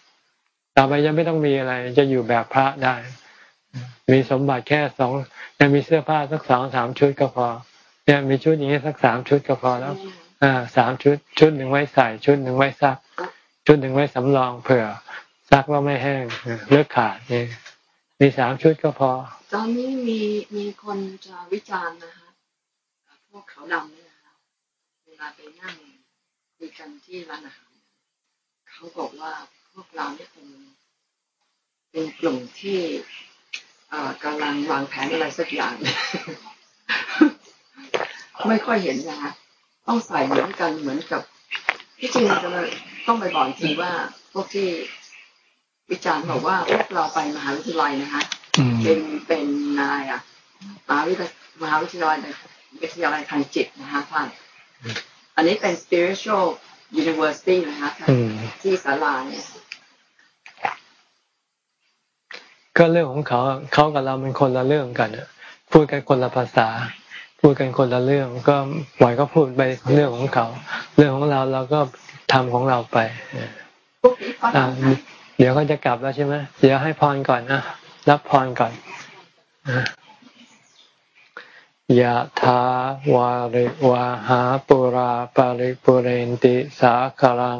ต่อไปยังไม่ต้องมีอะไรจะอยู่แบบพระได้ มีสมบัติแค่สองยังมีเสื้อผ้าสักสองสามชุดก็พอเนี่ยมีชุดอย่างนี้สักสามชุดก็พอแล้ว อ่าสามชุด ชุดหนึ่งไว้ใส่ ชุดหนึ่งไว้ซัก ชุดหนึ่งไว้สำรองเผื่อซักว่าไม่แห้งเลือกขาดนี่มีสามชุดก็พอ ตอนนี้มีมีคนจะวิจารณ์นะคะพวกเขาดำเนี่ยนะคะเวลาไปนั่งคุยกันที่ร้านอาหารเขาบอกว่าพวกเราเนี่ยเป็นเป็นกลุ่มที่ กำลังวางแผนอะไรสักอย่าง ไม่ค่อยเห็นนะคะต้องใส่เหมือนกันเหมือนกับที่จริงจะต้องไปบอกจริงว่า พวกที่วิจารณ์บอกว่าพวกเราไปมหาวิทยาลัยนะคะเป็นเป็นนายอะมหาวิทยาลัยมหาวิทยาลัยวิทยาลัยทางจิตนะคะท่านอันนี้เป็น spiritual university นะคะที่สาลาเนี่ย ก็เรื่องของเขาเขากับเราเป็นคนละเรื่องกันพูดกันคนละภาษา พูดกันคนละเรื่อง ก็ปล่อยก็พูดไปเรื่องของเขา เรื่องของเราเราก็ทำของเราไปเดี๋ยวเขาจะกลับแล้วใช่ไหมเดี๋ยวให้พรก่อนนะรับพรก่อนยะถาวาริวาหาปุราปาริปุเรนติสาคลัง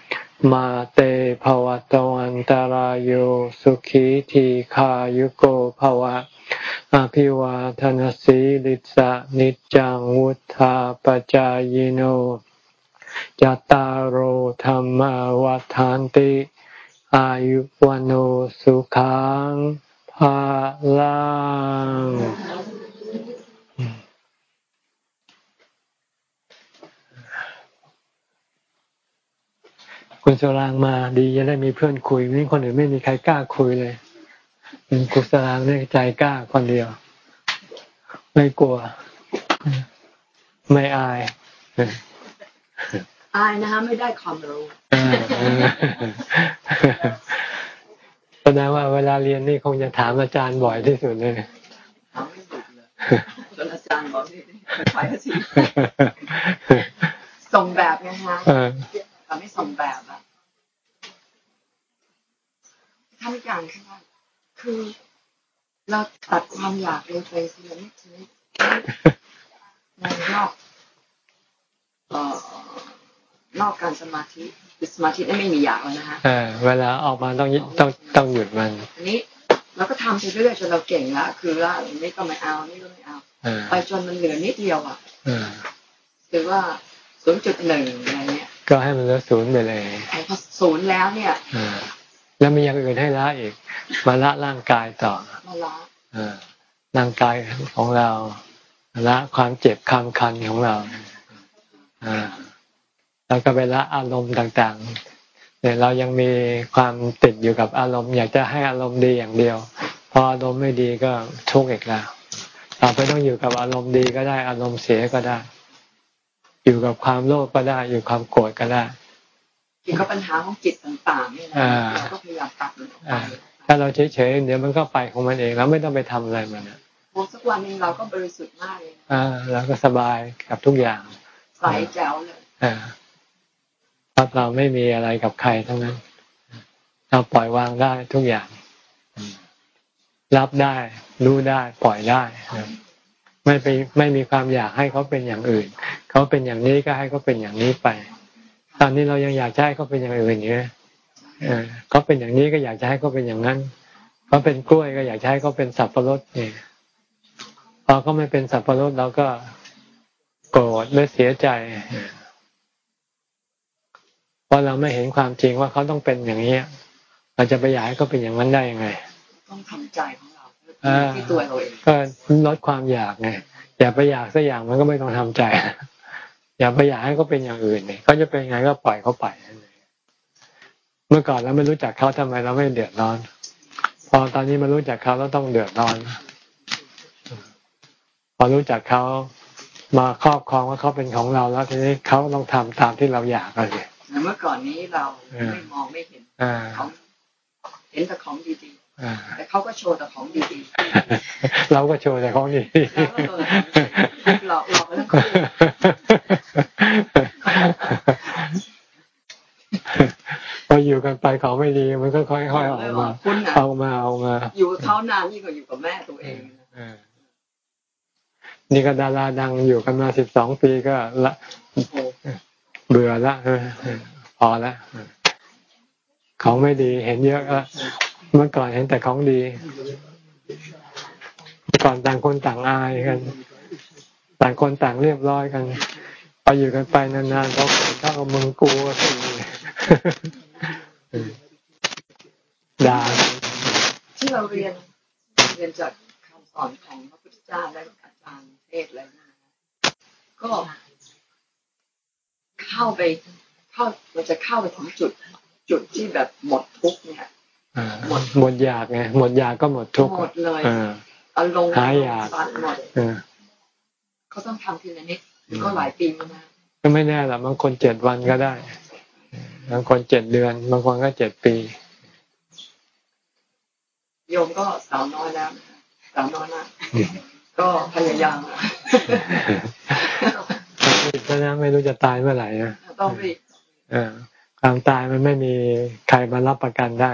มาเตภวตวันตารโยสุขีทีขายุโกภวะ อภิวาทนสีลิสะนิจังวุธาปจายโนจตารโหธรรมวัฏานติ อายุวันโอสุขังภาลัง คุณสรางมาดีจะได้มีเพื่อนคุยนี่คนอื่นไม่มีใครกล้าคุยเลยคุณสรางเนี่ยใจกล้าคนเดียว ไม่กลัว ไม่อายอายนะคะไม่ได้ความรู้แสดงว่าเวลาเรียนนี่คงจะถามอาจารย์บ่อยที่สุดเลยถามไม่หยุดเลยจนอาจารย์บอกนี่ไปสิส่งแบบนะคะ แต่ไม่ส่งแบบอะทำอย่างใช่ไหมคือ เราตัดความอยากเลยไปเสียนิดนิดในรอบเอ่อนอกการสมาธิสมาธิไม่มีอยากแล้วนะคะเออเวลาออกมาต้องต้องต้องหยุดมันอันนี้เราก็ทำไปเรื่อยจนเราเก่งละคือว่านี่ก็ไม่เอานี่ก็ไม่เอาไปจนมันเหลือนิดเดียวอะคือว่าศูนย์จุดหนึ่งอะไรเงี้ย ก็ให้มันเหลือศูนย์ไปเลยพอศูนย์แล้วเนี่ยแล้วมีอย่างอื่นให้ละอีก มาละร่างกายต่อมาละร่างกายของเราละความเจ็บความคันของเราอ่าแล้วก็ไปละอารมณ์ต่างๆเนี่ยเรายังมีความติดอยู่กับอารมณ์ อยากจะให้อารมณ์ดีอย่างเดียว พออารมณ์ไม่ดีก็ทุกข์อีกแล้วต่อไปต้องอยู่กับอารมณ์ดีก็ได้อารมณ์เสียก็ได้ อยู่กับความโลภก็ได้ อยู่ความโกรธก็ได้อยู่กับปัญหาของจิตต่างๆนี่นะเราก็พยายามตัดมันออกไปถ้าเราเฉยๆเดี๋ยวมันก็ไปของมันเองแล้วไม่ต้องไปทำอะไรมันอะโอ้สักวันหนึ่งเราก็บริสุทธิ์มากเลยอ่าเราก็สบายกับทุกอย่างใสแจ๋วเลยอ่าเพราะเราไม่มีอะไรกับใครทั้งนั้น เราปล่อยวางได้ทุกอย่าง รับได้ รู้ได้ ปล่อยได้ ไม่ไปไม่มีความอยากให้เขาเป็นอย่างอื่น เขาเป็นอย่างนี้ก็ให้เขาเป็นอย่างนี้ไป ตอนนี้เรายังอยากให้เขาเป็นอย่างอื่นอยู่เขาเป็นอย่างนี้ก็อยากจะให้เขาเป็นอย่างนั้นเขาเป็นกล้วยก็อยากให้เขาเป็นสับปะรดเนี่ยพอเขาไม่เป็นสับปะรดเราก็โกรธไม่เสียใจเพราะเราไม่เห็นความจริงว่าเขาต้องเป็นอย่างนี้เราจะไปอยากให้เขาเป็นอย่างนั้นได้ยังไง ต้องทำใจ ที่ตัวเราเองก็ลดความอยากไงอย่าไปอยากสักอย่างมันก็ไม่ต้องทำใจ อย่าไปอยากให้เขาเป็นอย่างอื่นเนี่ยเขาจะเป็นไงก็ปล่อยเขาไปเมื่อก่อนเราไม่รู้จักเขาทำไมเราไม่เดือดร้อน พอตอนนี้มารู้จักเขาแล้วต้องเดือดร้อน พอรู้จักเขามาครอบครองว่าเขาเป็นของเราแล้วทีนี้เขาต้องทำตามที่เราอยากเลยเมื่อก่อนนี้เราไม่มองไม่เห็นเขาเห็นแต่ของดีๆ แต่เขาก็โชว์แต่ของดีๆเราก็โชว์แต่ของดีหลอกหลอกแล้วพออยู่กันไปเขาไม่ดี มันก็ค่อยๆออกมาเอามาเอามา อยู่เขานานยิ่งกว่าอยู่กับแม่ตัวเองนี่ก็ดาราดังอยู่กันมาสิบสองปีก็ละเบื่อละพอละของไม่ดีเห็นเยอะละ เมื่อก่อนเห็นแต่ของดี ก่อนต่างคนต่างอายกัน ต่างคนต่างเรียบร้อยกันพออยู่กันไปนานๆเขาเข้ามึงกลัวสิด่าที่เราเรียนเรียนจากคำสอนของพระพุทธเจ้าและอาจารย์เทศอะไรนะก็ เข้าไปเข้ามันจะเข้าไปถึงจุด จุดที่แบบหมดทุกเนี่ย หมดหมดอยากไงหมดอยากก็หมดทุกหมดเลยอารมณ์หายอยากหมดเขาต้องทำทีละนิดก็หลายปีมาก็ไม่แน่หรอกบางคนเจ็ดวันก็ได้บางคนเจ็ดเดือน บางคนก็เจ็ดปี โยมก็สาวน้อยแล้วสาวน้อยนะก็พยายามก็นะไม่รู้จะตายเมื่อไหร่นะต้องรีความตายมันไม่มีใครมารับประกันได้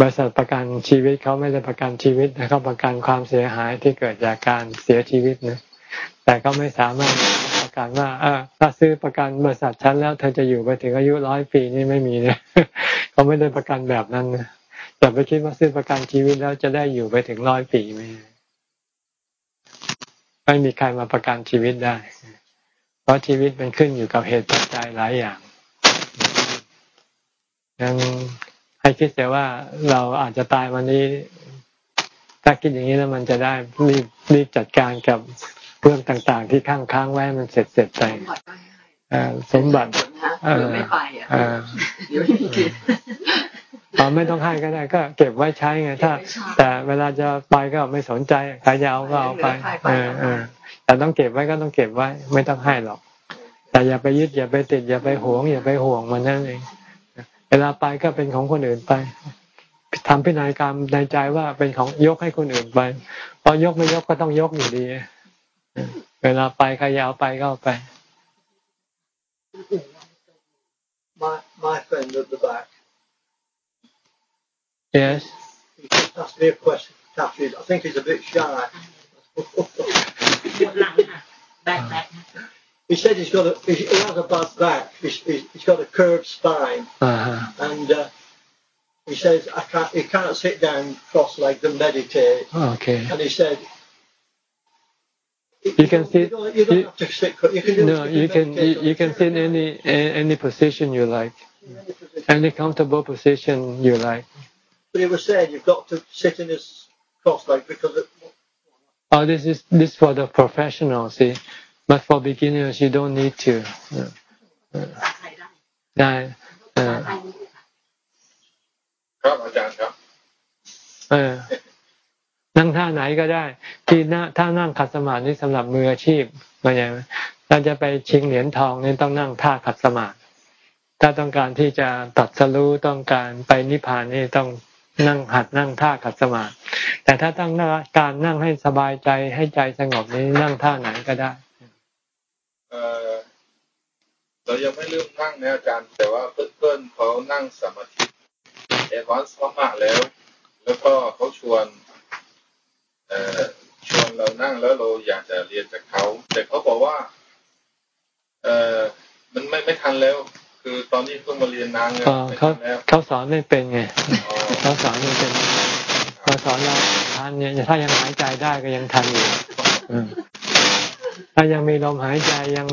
บริษัทประกันชีวิตเขาไม่ได้ประกันชีวิตนะเขาประกันความเสียหายที่เกิดจากการเสียชีวิตนะแต่เขาไม่สามารถประกันว่าเออถ้าซื้อประกันบริษัทฉันแล้วเธอจะอยู่ไปถึงอายุร้อยปีนี่ไม่มีเนี่ยเขาไม่ได้ประกันแบบนั้นนะแต่ไปคิดว่าซื้อประกันชีวิตแล้วจะได้อยู่ไปถึงร้อยปีไหมไม่มีใครมาประกันชีวิตได้ เพราะชีวิตมันขึ้นอยู่กับเหตุปัจจัยหลายอย่างยัง ให้คิดแต่ว่าเราอาจจะตายวันนี้ ถ้าคิดอย่างนี้แล้วมันจะได้รีบรีบจัดการกับเรื่องต่างๆ ที่ข้างค้างไว้มันเสร็จเสร็จไปสมบัติเออไม่ไปอะเดี๋ยวไม่มีกินเราไม่ต้องให้ก็ได้ก็เก็บไว้ใช้ไงถ้า แต่เวลาจะไปก็ไม่สนใจใครจะเอาก็เอาไปเออเออแต่ต้องเก็บไว้ก็ต้องเก็บไว้ ไม่ต้องให้หรอก แต่อย่าไปยึดอย่าไปติดอย่าไปหวง อย่าไปห่วงมันนั่นเองเว ลาไปก็เป็นของคนอื่นไปทำพินัยกรรมในใจว่าเป็นของยกให้คนอื่นไปพอยกไม่ยกก็ต้องยกอยู่ดี เวลาไปใครยาวไปก็ไป My my friend at the back Yes. He asked me a question, Catherine. I think he's a bit shy. back, back. He said he's got a he has a bad back. He's, he's got a curved spine, uh-huh. and uh, he says I can't he can't sit down cross-legged and meditate. Okay. And he said you can sit. You don't, you don't you, have to sit. You can no, you can you, you can sit in any any position you like, any comfortable position you like. But he was saying you've got to sit in his cross leg because it, Oh, this is this for the professional, see. But for beginners, you don't need to. ได้ครับอาจารย์ครับเออนั่งท่าไหนก็ได้ ที่หน้าถ้านั่งขัดสมาธินี่สำหรับมืออาชีพมาอย่างเราจะไปชิงเหรียญทองนี่ต้องนั่งท่าขัดสมาธิถ้าต้องการที่จะตัดสรู้ต้องการไปนิพพานนี่ต้องนั่งหัดนั่งท่าขัดสมาธิแต่ถ้าต้องการนั่งให้สบายใจให้ใจสงบนี้นั่งท่าไหนก็ได้ เออเรายังไม่เริ่มนั่งนะอาจารย์ แต่ว่าเพื่อนๆเขานั่งสมาธิเอวอนส์มากแล้ว แล้วก็เขาชวนเอ่อชวนเรานั่งแล้วเราอยากจะเรียนจากเขา แต่เขาบอกว่าเออมันไม่ไม่ทันแล้ว คือตอนนี้เพิ่งมาเรียนนางเขาเขาสอนไม่เป็นไงเขาสอนไม่เป็นเขาสอนเราทันเนี่ยถ้ายังหายใจได้ก็ยังทันอยู่ ถ้ายังมีลมหายใจยัง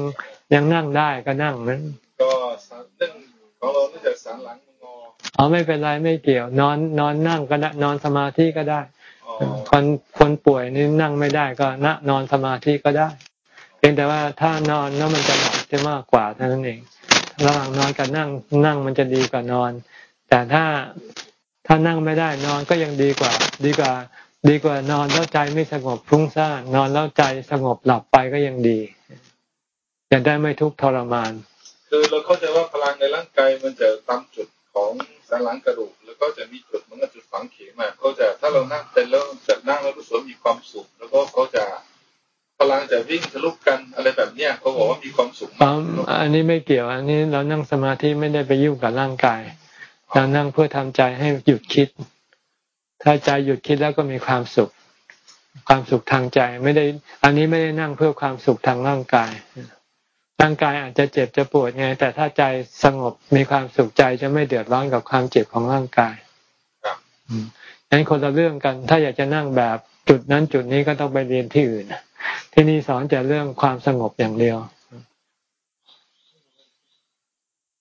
ยังนั่งได้ก็นั่งนั้นก็สันนึ่งของเราเนื่องจากสันหลังงออ๋อไม่เป็นไรไม่เกี่ยว นอนนอนนั่งก็ได้นอนสมาธิก็ได้คนคนป่วยนี่นั่งไม่ได้ก็นนอนสมาธิก็ได้ เพียงแต่ว่าถ้านอนแล้วมันจะหลับจะมากกว่าเท่านั้นเองระหว่างนอนกับนั่งนั่งมันจะดีกว่านอน แต่ถ้าถ้านั่งไม่ได้นอนก็ยังดีกว่า ดีกว่า ดีกว่านอนแล้วใจไม่สงบฟุ้งซ่านนอนแล้วใจสงบหลับไปก็ยังดีจะได้ไม่ทุกข์ทรมาน คือเราเข้าใจว่าพลังในร่างกายมันจะตามจุดของสันหลังกระดูก แล้วก็จะมีจุดเหมือนกับจุดฝังเข็มอะเขาจะถ้าเรานั่งเป็นแล้วจะนั่งแล้วรู้สึกมีความสุขแล้วก็เขาจะพลังจะวิ่งทะลุกันอะไรแบบเนี้ยเขาบอกว่ามีความสุขอันนี้ไม่เกี่ยว อันนี้เรานั่งสมาธิไม่ได้ไปยุ่งกับร่างกายเรานั่งเพื่อทำใจให้หยุดคิด ถ้าใจหยุดคิดแล้วก็มีความสุข ความสุขทางใจไม่ได้ อันนี้ไม่ได้นั่งเพื่อความสุขทางร่างกาย ร่างกายอาจจะเจ็บจะปวดไง แต่ถ้าใจสงบมีความสุขใจจะไม่เดือดร้อนกับความเจ็บของร่างกายนั้นคนละเรื่องกัน ถ้าอยากจะนั่งแบบจุดนั้นจุดนี้ก็ต้องไปเรียนที่อื่น ที่นี่สอนแต่เรื่องความสงบอย่างเดียว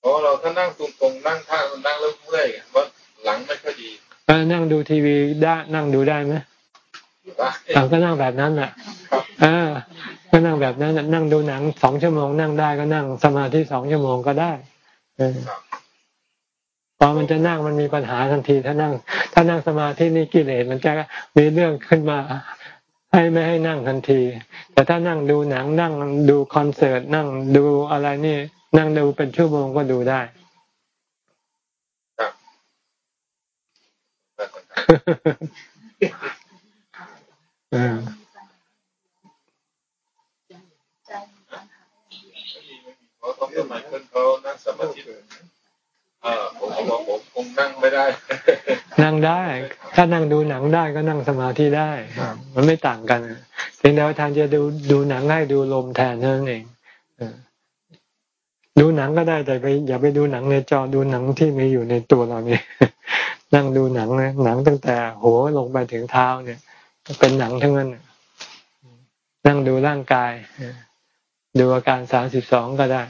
เพราะเราถ้านั่งตรงๆนั่งท่านั่งเริ่มเมื่อยว่าหลังไม่ค่อยดี เออนั่งดูทีวีได้นั่งดูได้ไหมเราก็นั่งแบบนั้นแหละเออก็นั่งแบบนั้นนั่งดูหนังสองชั่วโมงนั่งได้ก็นั่งสมาธิสองชั่วโมงก็ได้พอมันจะนั่งมันมีปัญหาทันที ถ้านั่ง ถ้านั่งสมาธินี่กิเลสมันจะมีเรื่องขึ้นมา ให้ไม่ให้นั่งทันที แต่ถ้านั่งดูหนังนั่งดูคอนเสิร์ตนั่งดูอะไรนี่ นั่งดูเป็นชั่วโมงก็ดูได้ อ่าเขาต้องสมัยเพื่อนเขานั่งสมาธิเออผมบอกผมคงนั่งไม่ได้ นั่งได้ ถ้านั่งดูหนังได้ก็นั่งสมาธิได้ มันไม่ต่างกันเพียงแต่ว่าทางจะดูดูหนังให้ดูลมแทนเท่านั้นเองดูหนังก็ได้แต่ไปอย่าไปดูหนังในจอดูหนังที่มีอยู่ในตัวเราเนี่ย นั่งดูหนังนะหนังตั้งแต่หัวลงไปถึงเท้าเนี่ยเป็นหนังทั้งนั้นนั่งดูร่างกาย ดูอาการสามสิบสองก็ได้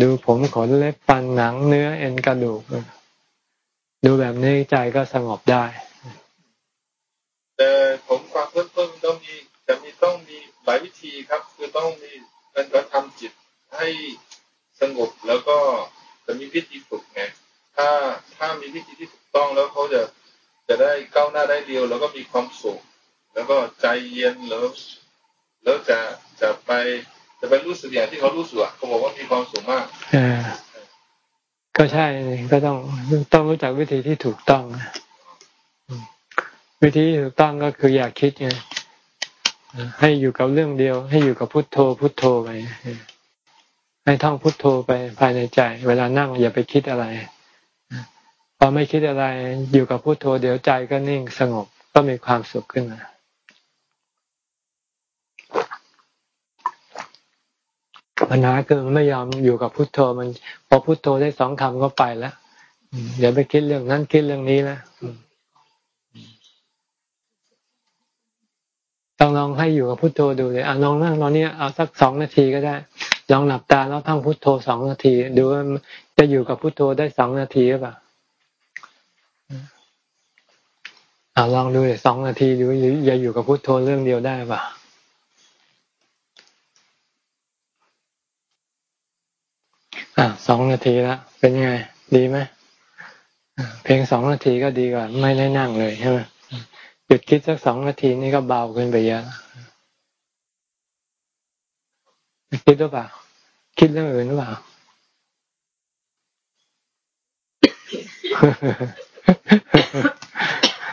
ดูผมขนเล็บฟันหนังเนื้อเอ็นกระดูก ดูแบบนี้ใจก็สงบได้แต่ผมฟังเพิ่มต้นต้องมีจะมีต้องมีหลายวิธีครับ คือต้องมีการทำจิตให้สงบแล้วก็จะมีวิธีฝึกไง ถ้าถ้ามีวิธีที่ถูกต้องแล้วเขาจะจะได้ก้าวหน้าได้เร็วแล้วก็มีความสุข แล้วก็ใจเย็นแล้วแล้วจะจะไปจะไปรู้สึกอย่างที่เขารู้สึกเขาบอกว่ามีความสุขมากก็ใช่ก็ต้องต้องรู้จักวิธีที่ถูกต้องวิธีที่ถูกต้องก็คืออย่าคิดไงให้อยู่กับเรื่องเดียว ให้อยู่กับพุทโธ พุทโธไปให้ท่องพุทโธไปภายในใจ เวลานั่งอย่าไปคิดอะไร พอไม่คิดอะไรอยู่กับพุทโธเดี๋ยวใจก็นิ่งสงบก็มีความสุขขึ้นมาปัญหาคือมันไม่ยอมอยู่กับพุทโธมัน พอพุทโธได้สองคำก็ไปแล้วเดี๋ยวไปคิดเรื่องนั้นคิดเรื่องนี้แล้วต้องลองให้อยู่กับพุทโธดูเลยอะลองนั่งตอนนี้เอาสักสองนาทีก็ได้ ลองหลับตาแล้วท่องพุทโธสองนาที ดูว่าจะอยู่กับพุทโธได้สองนาทีหรือเปล่า อาลองดูเลยสองนาทีดูอย่าอยู่กับพุทโธเรื่องเดียวได้ปะอ่าสองนาทีละเป็นยังไง ดีไหมเพียงสองนาทีก็ดีกว่าไม่ได้นั่งเลยใช่ไหมหยุดคิดสักสองนาทีนี่ก็เบาขึ้นไปเยอะคิดหรือเปล่า คิดเรื่องอื่นหรือเปล่า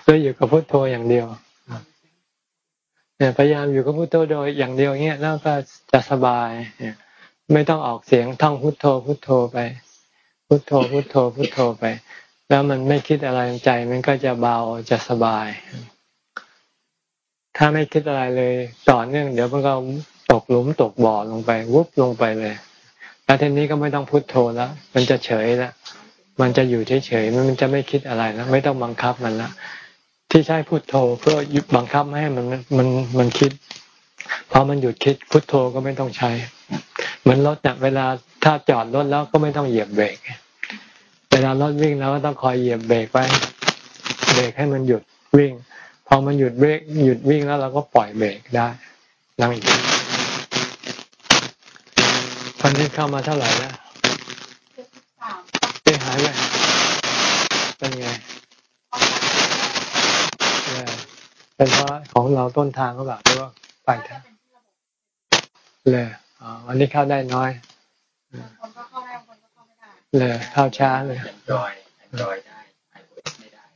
แล้วอยู่กับพุทโธอย่างเดียวเนี่ยพยายามอยู่กับพุทโธโดยอย่างเดียวเงี้ยแล้วก็จะสบายเนี่ยไม่ต้องออกเสียงท่องพุทโธพุทโธไป พุทโธพุทโธพุทโธไป แล้วมันไม่คิดอะไรใจ มันก็จะเบาจะสบาย ถ้าไม่คิดอะไรเลยต่อเนื่องเดี๋ยวมันก็ตกหลุมตกบ่อลงไป วุบลงไปเลย แล้วทีนี้ก็ไม่ต้องพุทโธแล้วมันจะเฉยแล้วมันจะอยู่เฉยๆมันจะไม่คิดอะไรแล้วไม่ต้องบังคับมันละ ที่ใช้พุทโธเพื่อยุบังคับไม่ให้มันมันมันคิดพอมันหยุดคิดพุทโธก็ไม่ต้องใช้เหมือนรถเนี่ยเวลาถ้าจอดรถแล้วก็ไม่ต้องเหยียบเบรกเวลารถวิ่งเราก็ต้องคอยเหยียบเบรกไว้เบรกให้มันหยุดวิ่ง พอมันหยุดเบรกหยุดวิ่งแล้วเราก็ปล่อยเบรกได้นั่งอีกวันนี้เข้ามาเท่าไหร่แล้วเอ้หายไปเป็นไง เป็นเพราะของเราต้นทางก็แบบหรือว่าปลายทางเลยอ๋อวันนี้เข้าได้น้อยคนก็เข้าได้คนก็เข้าไม่ได้เลยเข้าช้าเลยจอยจอยได้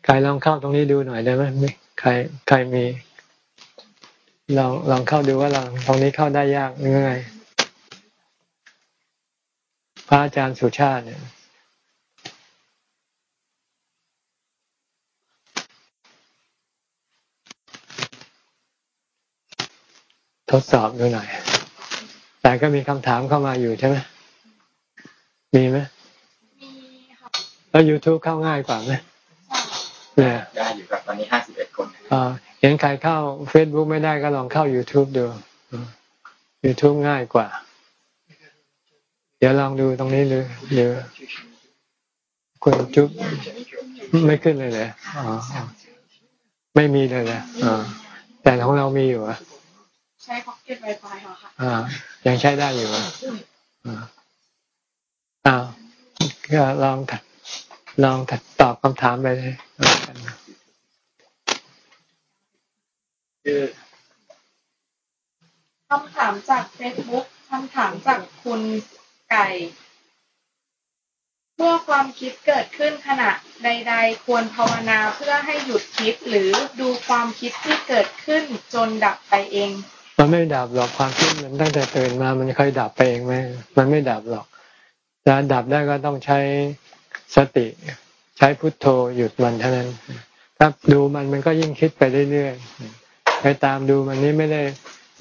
ใครลองเข้าตรงนี้ดูหน่อยได้ไหมใครใครมีลองลองเข้าดูว่าลองตรงนี้เข้าได้ยากยังไงพระอาจารย์สุชาติเนี่ย ทดสอบดูหน่อย แต่ก็มีคำถามเข้ามาอยู่ใช่ไหมมีไหมมีค่ะแล้ว YouTube เข้าง่ายกว่าไหมเนี่ยได้อยู่ครับตอนนี้ห้าสิบเอ็ดคนอ่าเห็นใครเข้า Facebook ไม่ได้ก็ลองเข้า YouTube ดู YouTube ง่ายกว่า เดี๋ยวลองดูตรงนี้ดูเดี๋ยวคุณจุ๊บไม่ขึ้นเลยเลยอ๋อไม่มีเลยเลยอ๋อแต่ของเรามีอยู่อะ ใช้ pocket WiFiค่ะอ่า ยังใช้ได้อยู่อะอ่าก็ลองลองตอบคำถามไปเลยคำถามจากเฟซบุ๊กคำถามจากคุณไก่ เมื่อความคิดเกิดขึ้นขณะใด ๆ ควรภาวนาเพื่อให้หยุดคิดหรือดูความคิดที่เกิดขึ้นจนดับไปเอง มันไม่ดับหรอกความคิดมันตั้งแต่ตื่นมามันเคยดับไปเองไหมมันไม่ดับหรอกจะดับได้ก็ต้องใช้สติใช้พุทโธหยุดมันเท่านั้นถ้าดูมันมันก็ยิ่งคิดไปเรื่อยๆไปตามดูมันนี้ไม่ได้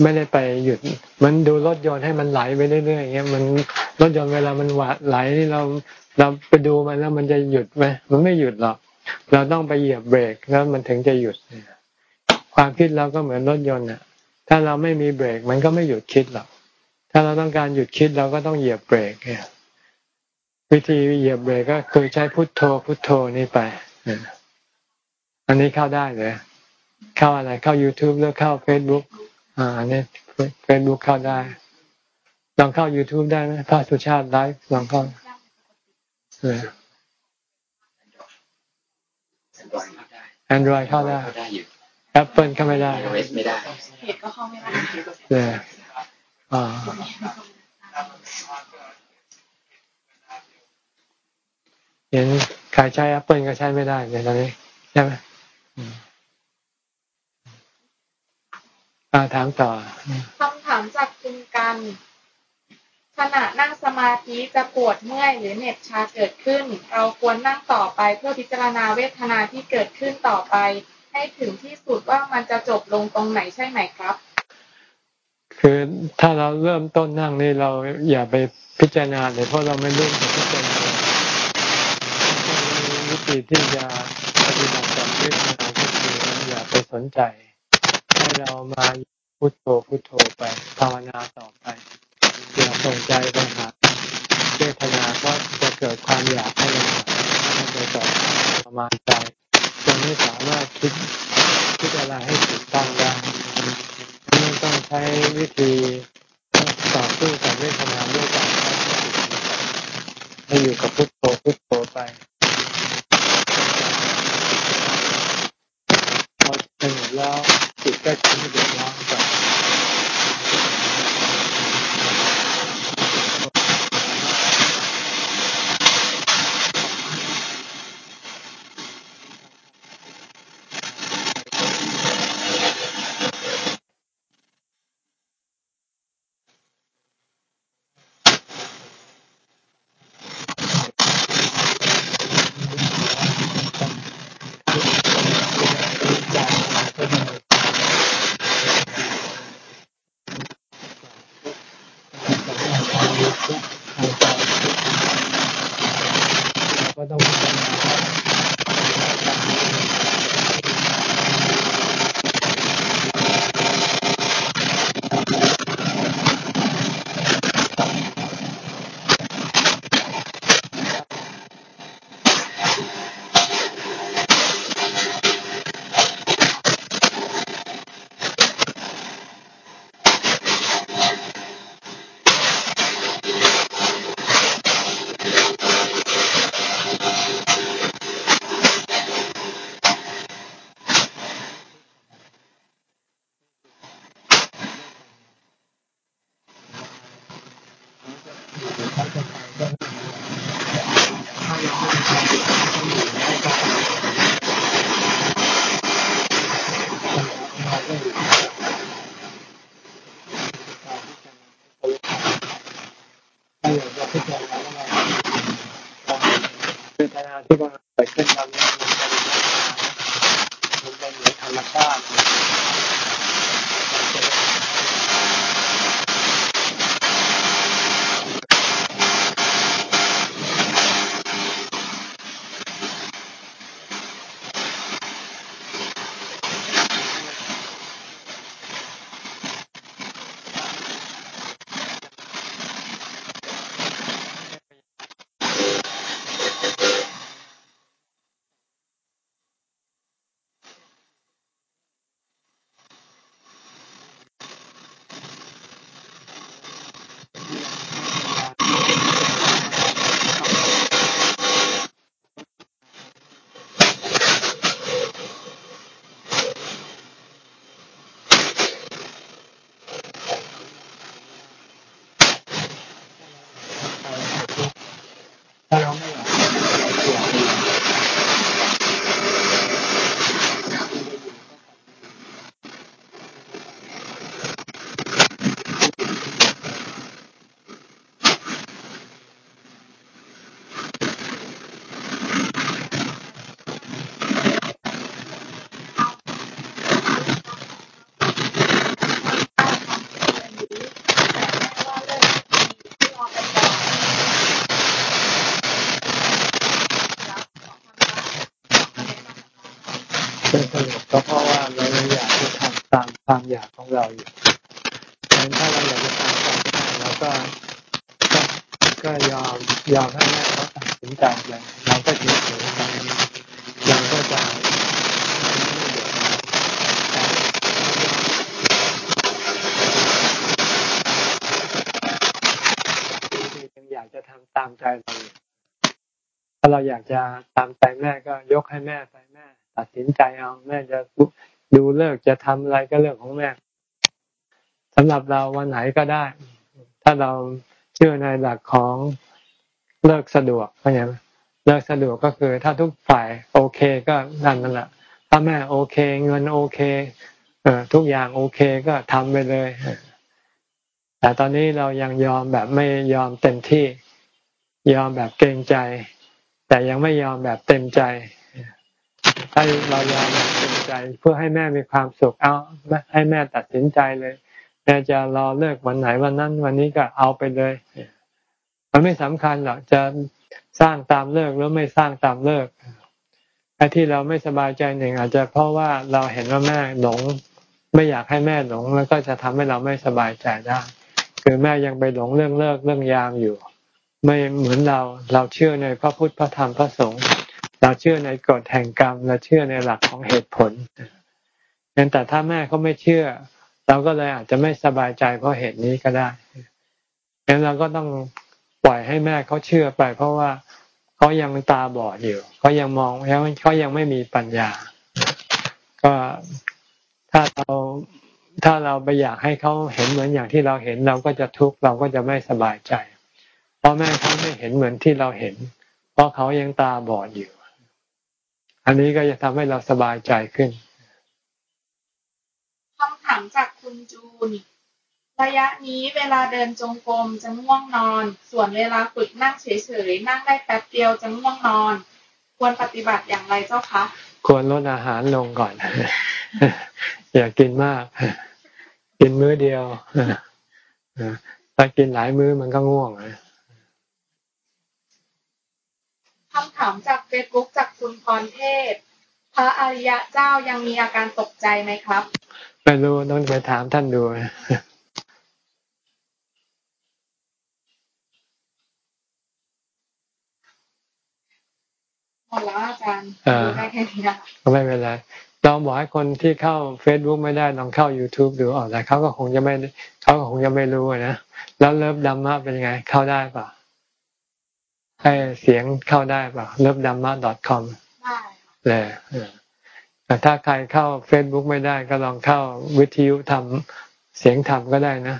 ไม่ได้ไปหยุด มันดูรถยนต์ให้มันไหลไปเรื่อยๆอย่างเงี้ยมันรถยนต์เวลามันหวาไหลเราเราไปดูมันแล้วมันจะหยุดไหมมันไม่หยุดหรอก เราต้องไปเหยียบเบรกแล้วมันถึงจะหยุด ความคิดเราก็เหมือนรถยนต์อะ ถ้าเราไม่มีเบรกมันก็ไม่หยุดคิดหรอก ถ้าเราต้องการหยุดคิดเราก็ต้องเหยียบเบรกเนี่ยวิธีเหยียบเบรกก็คือใช้พุทโธพุทโธนี่ไป อันนี้เข้าได้เลย เข้าอะไรเข้า YouTube หรือเข้า Facebook อ่าอันนี้ Facebook เข้าได้ ลองเข้า YouTube ได้ไหมพระสุชาติไลฟ์ลองเข้าเออ Android เข้าได้ แอปเปิลเข้าไม่ได้ไม่ได้เพจก็เข้าไม่ได้เลยอ่าเห็นใครใช้แอปเปิลก็ใช้ไม่ได้ในตอนนี้ใช่ไหมอาถามต่อคำถามจากคุณกัน ขณะนั่งสมาธิจะปวดเมื่อยหรือเหน็บชาเกิดขึ้น เราควรนั่งต่อไปเพื่อพิจารณาเวทนาที่เกิดขึ้นต่อไป ให้ถึงที่สุดว่ามันจะจบลงตรงไหนใช่ไหมครับ คือถ้าเราเริ่มต้นนั่งนี่เราอย่าไปพิจารณาเลยเพราะเราไม่รู้จะพิจารณาวิธีที่จะปฏิบัติต่อเวทนาก็คืออย่าไปสนใจ ให้เรามาพุโทโธพุโทโธไปภาวนาต่อไปอย่าสนใจไปหาเวทนาก็จะเกิดความอยากให้เราไปต่อประมาณใจ จะไม่สามารถคิดคิดอะไรให้ถูกต้องได้ไม่ต้องใช้วิธีต่อสู้กับเวทนาด้วยการใช้สติให้อยู่กับพุทโธพุทโธไปพอสงบแล้วจิตก็จะไม่เดือดร้อนไป เราอยู่ดังนั้นถ้าเราอยากจะทำความได้เราก็ก็ยอมยอมให้แม่เขาตัดสินใจเลยเราก็เฉยเฉยไปเราก็จะอยากจะทำตามใจเราถ้าเราอยากจะตามใจแม่ก็ยกให้แม่ไปแม่ ตัดสินใจเอาแม่จะดูเลิกจะทำอะไรก็เรื่องของแม่ำหรับเราวันไหนก็ได้ ถ้าเราเชื่อในหลักของเลิกสะดวกเข้าใจไหมเลิกสะดวกก็คือ ถ้าทุกฝ่ายโอเคก็นั่นนั่นแหละถ้าแม่โอเค เงินโอเคเออทุกอย่างโอเคก็ทำไปเลย แต่ตอนนี้เรายังยอมแบบไม่ยอมเต็มที่ ยอมแบบเกรงใจ แต่ยังไม่ยอมแบบเต็มใจ ถ้าเรายอมแบบเต็มใจ เพื่อให้แม่มีความสุขเอาให้แม่ตัดสินใจเลย แม่จะรอเลิกวันไหนวันนั้น วันนี้ก็เอาไปเลย มันไม่สำคัญหรอกจะสร้างตามเลิกหรือไม่สร้างตามเลิกไอ้ที่เราไม่สบายใจหนึ่งอาจจะเพราะว่าเราเห็นว่าแม่หลง ไม่อยากให้แม่หลง แล้วก็จะทำให้เราไม่สบายใจได้คือแม่ยังไปหลงเรื่องเลิกเรื่องยามอยู่ ไม่เหมือนเราเราเชื่อในพระพุทธพระธรรมพระสงฆ์เราเชื่อในกฎแห่งกรรมเราเชื่อในหลักของเหตุผลแต่ถ้าแม่เขาไม่เชื่อ เราก็เลยอาจจะไม่สบายใจเพราะเหตุนี้ก็ได้งั้นเราก็ต้องปล่อยให้แม่เขาเชื่อไป เพราะว่าเขายังตาบอดอยู่เขายังมองยังเขายังไม่มีปัญญา ก็ถ้าเราถ้าเราไปอยากให้เขาเห็นเหมือนอย่างที่เราเห็นเราก็จะทุกข์เราก็จะไม่สบายใจ เพราะแม่เขาไม่เห็นเหมือนที่เราเห็น เพราะเขายังตาบอดอยู่ อันนี้ก็จะทำให้เราสบายใจขึ้นคำถามจาก คุณจูน ระยะนี้เวลาเดินจงกรมจะง่วงนอน ส่วนเวลาฝึกนั่งเฉยๆ นั่งได้แป๊บเดียวจะง่วงนอน ควรปฏิบัติอย่างไรเจ้าคะ ควรลดอาหารลงก่อน อย่ากินมาก กินมื้อเดียวถ้ากินหลายมื้อมันก็ง่วงคำถามจากเฟซบุ๊กจากคุณพรเทพพระอริยะเจ้ายังมีอาการตกใจไหมครับ ไม่รู้ต้องไปถามท่านดูหมดแล้วอาจารย์ได้แค่นี้นะก็ไม่เป็นไรลองบอกให้คนที่เข้า Facebook ไม่ได้ลองเข้า YouTube ดูออกแต่เขาก็คงจะไม่เขาก็คงจะไม่รู้นะแล้วเลิฟดัมมะเป็นยังไง เข้าได้ป่ะให้เสียงเข้าได้ป่ะเลิฟดัมมะ .com ได้เลย แต่ถ้าใครเข้า Facebook ไม่ได้ก็ลองเข้าวิทยุทำเสียงธรรมก็ได้นะ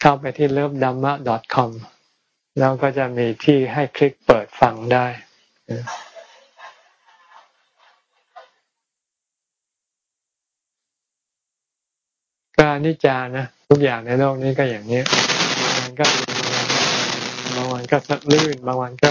เข้าไปที่ l o v e d h a m m a com แล้วก็จะมีที่ให้คลิกเปิดฟังได้ก็นิจานะทุกอย่างในโลกนี้ก็อย่างนี้มันก็บางวันก็ลื่นบางวันก็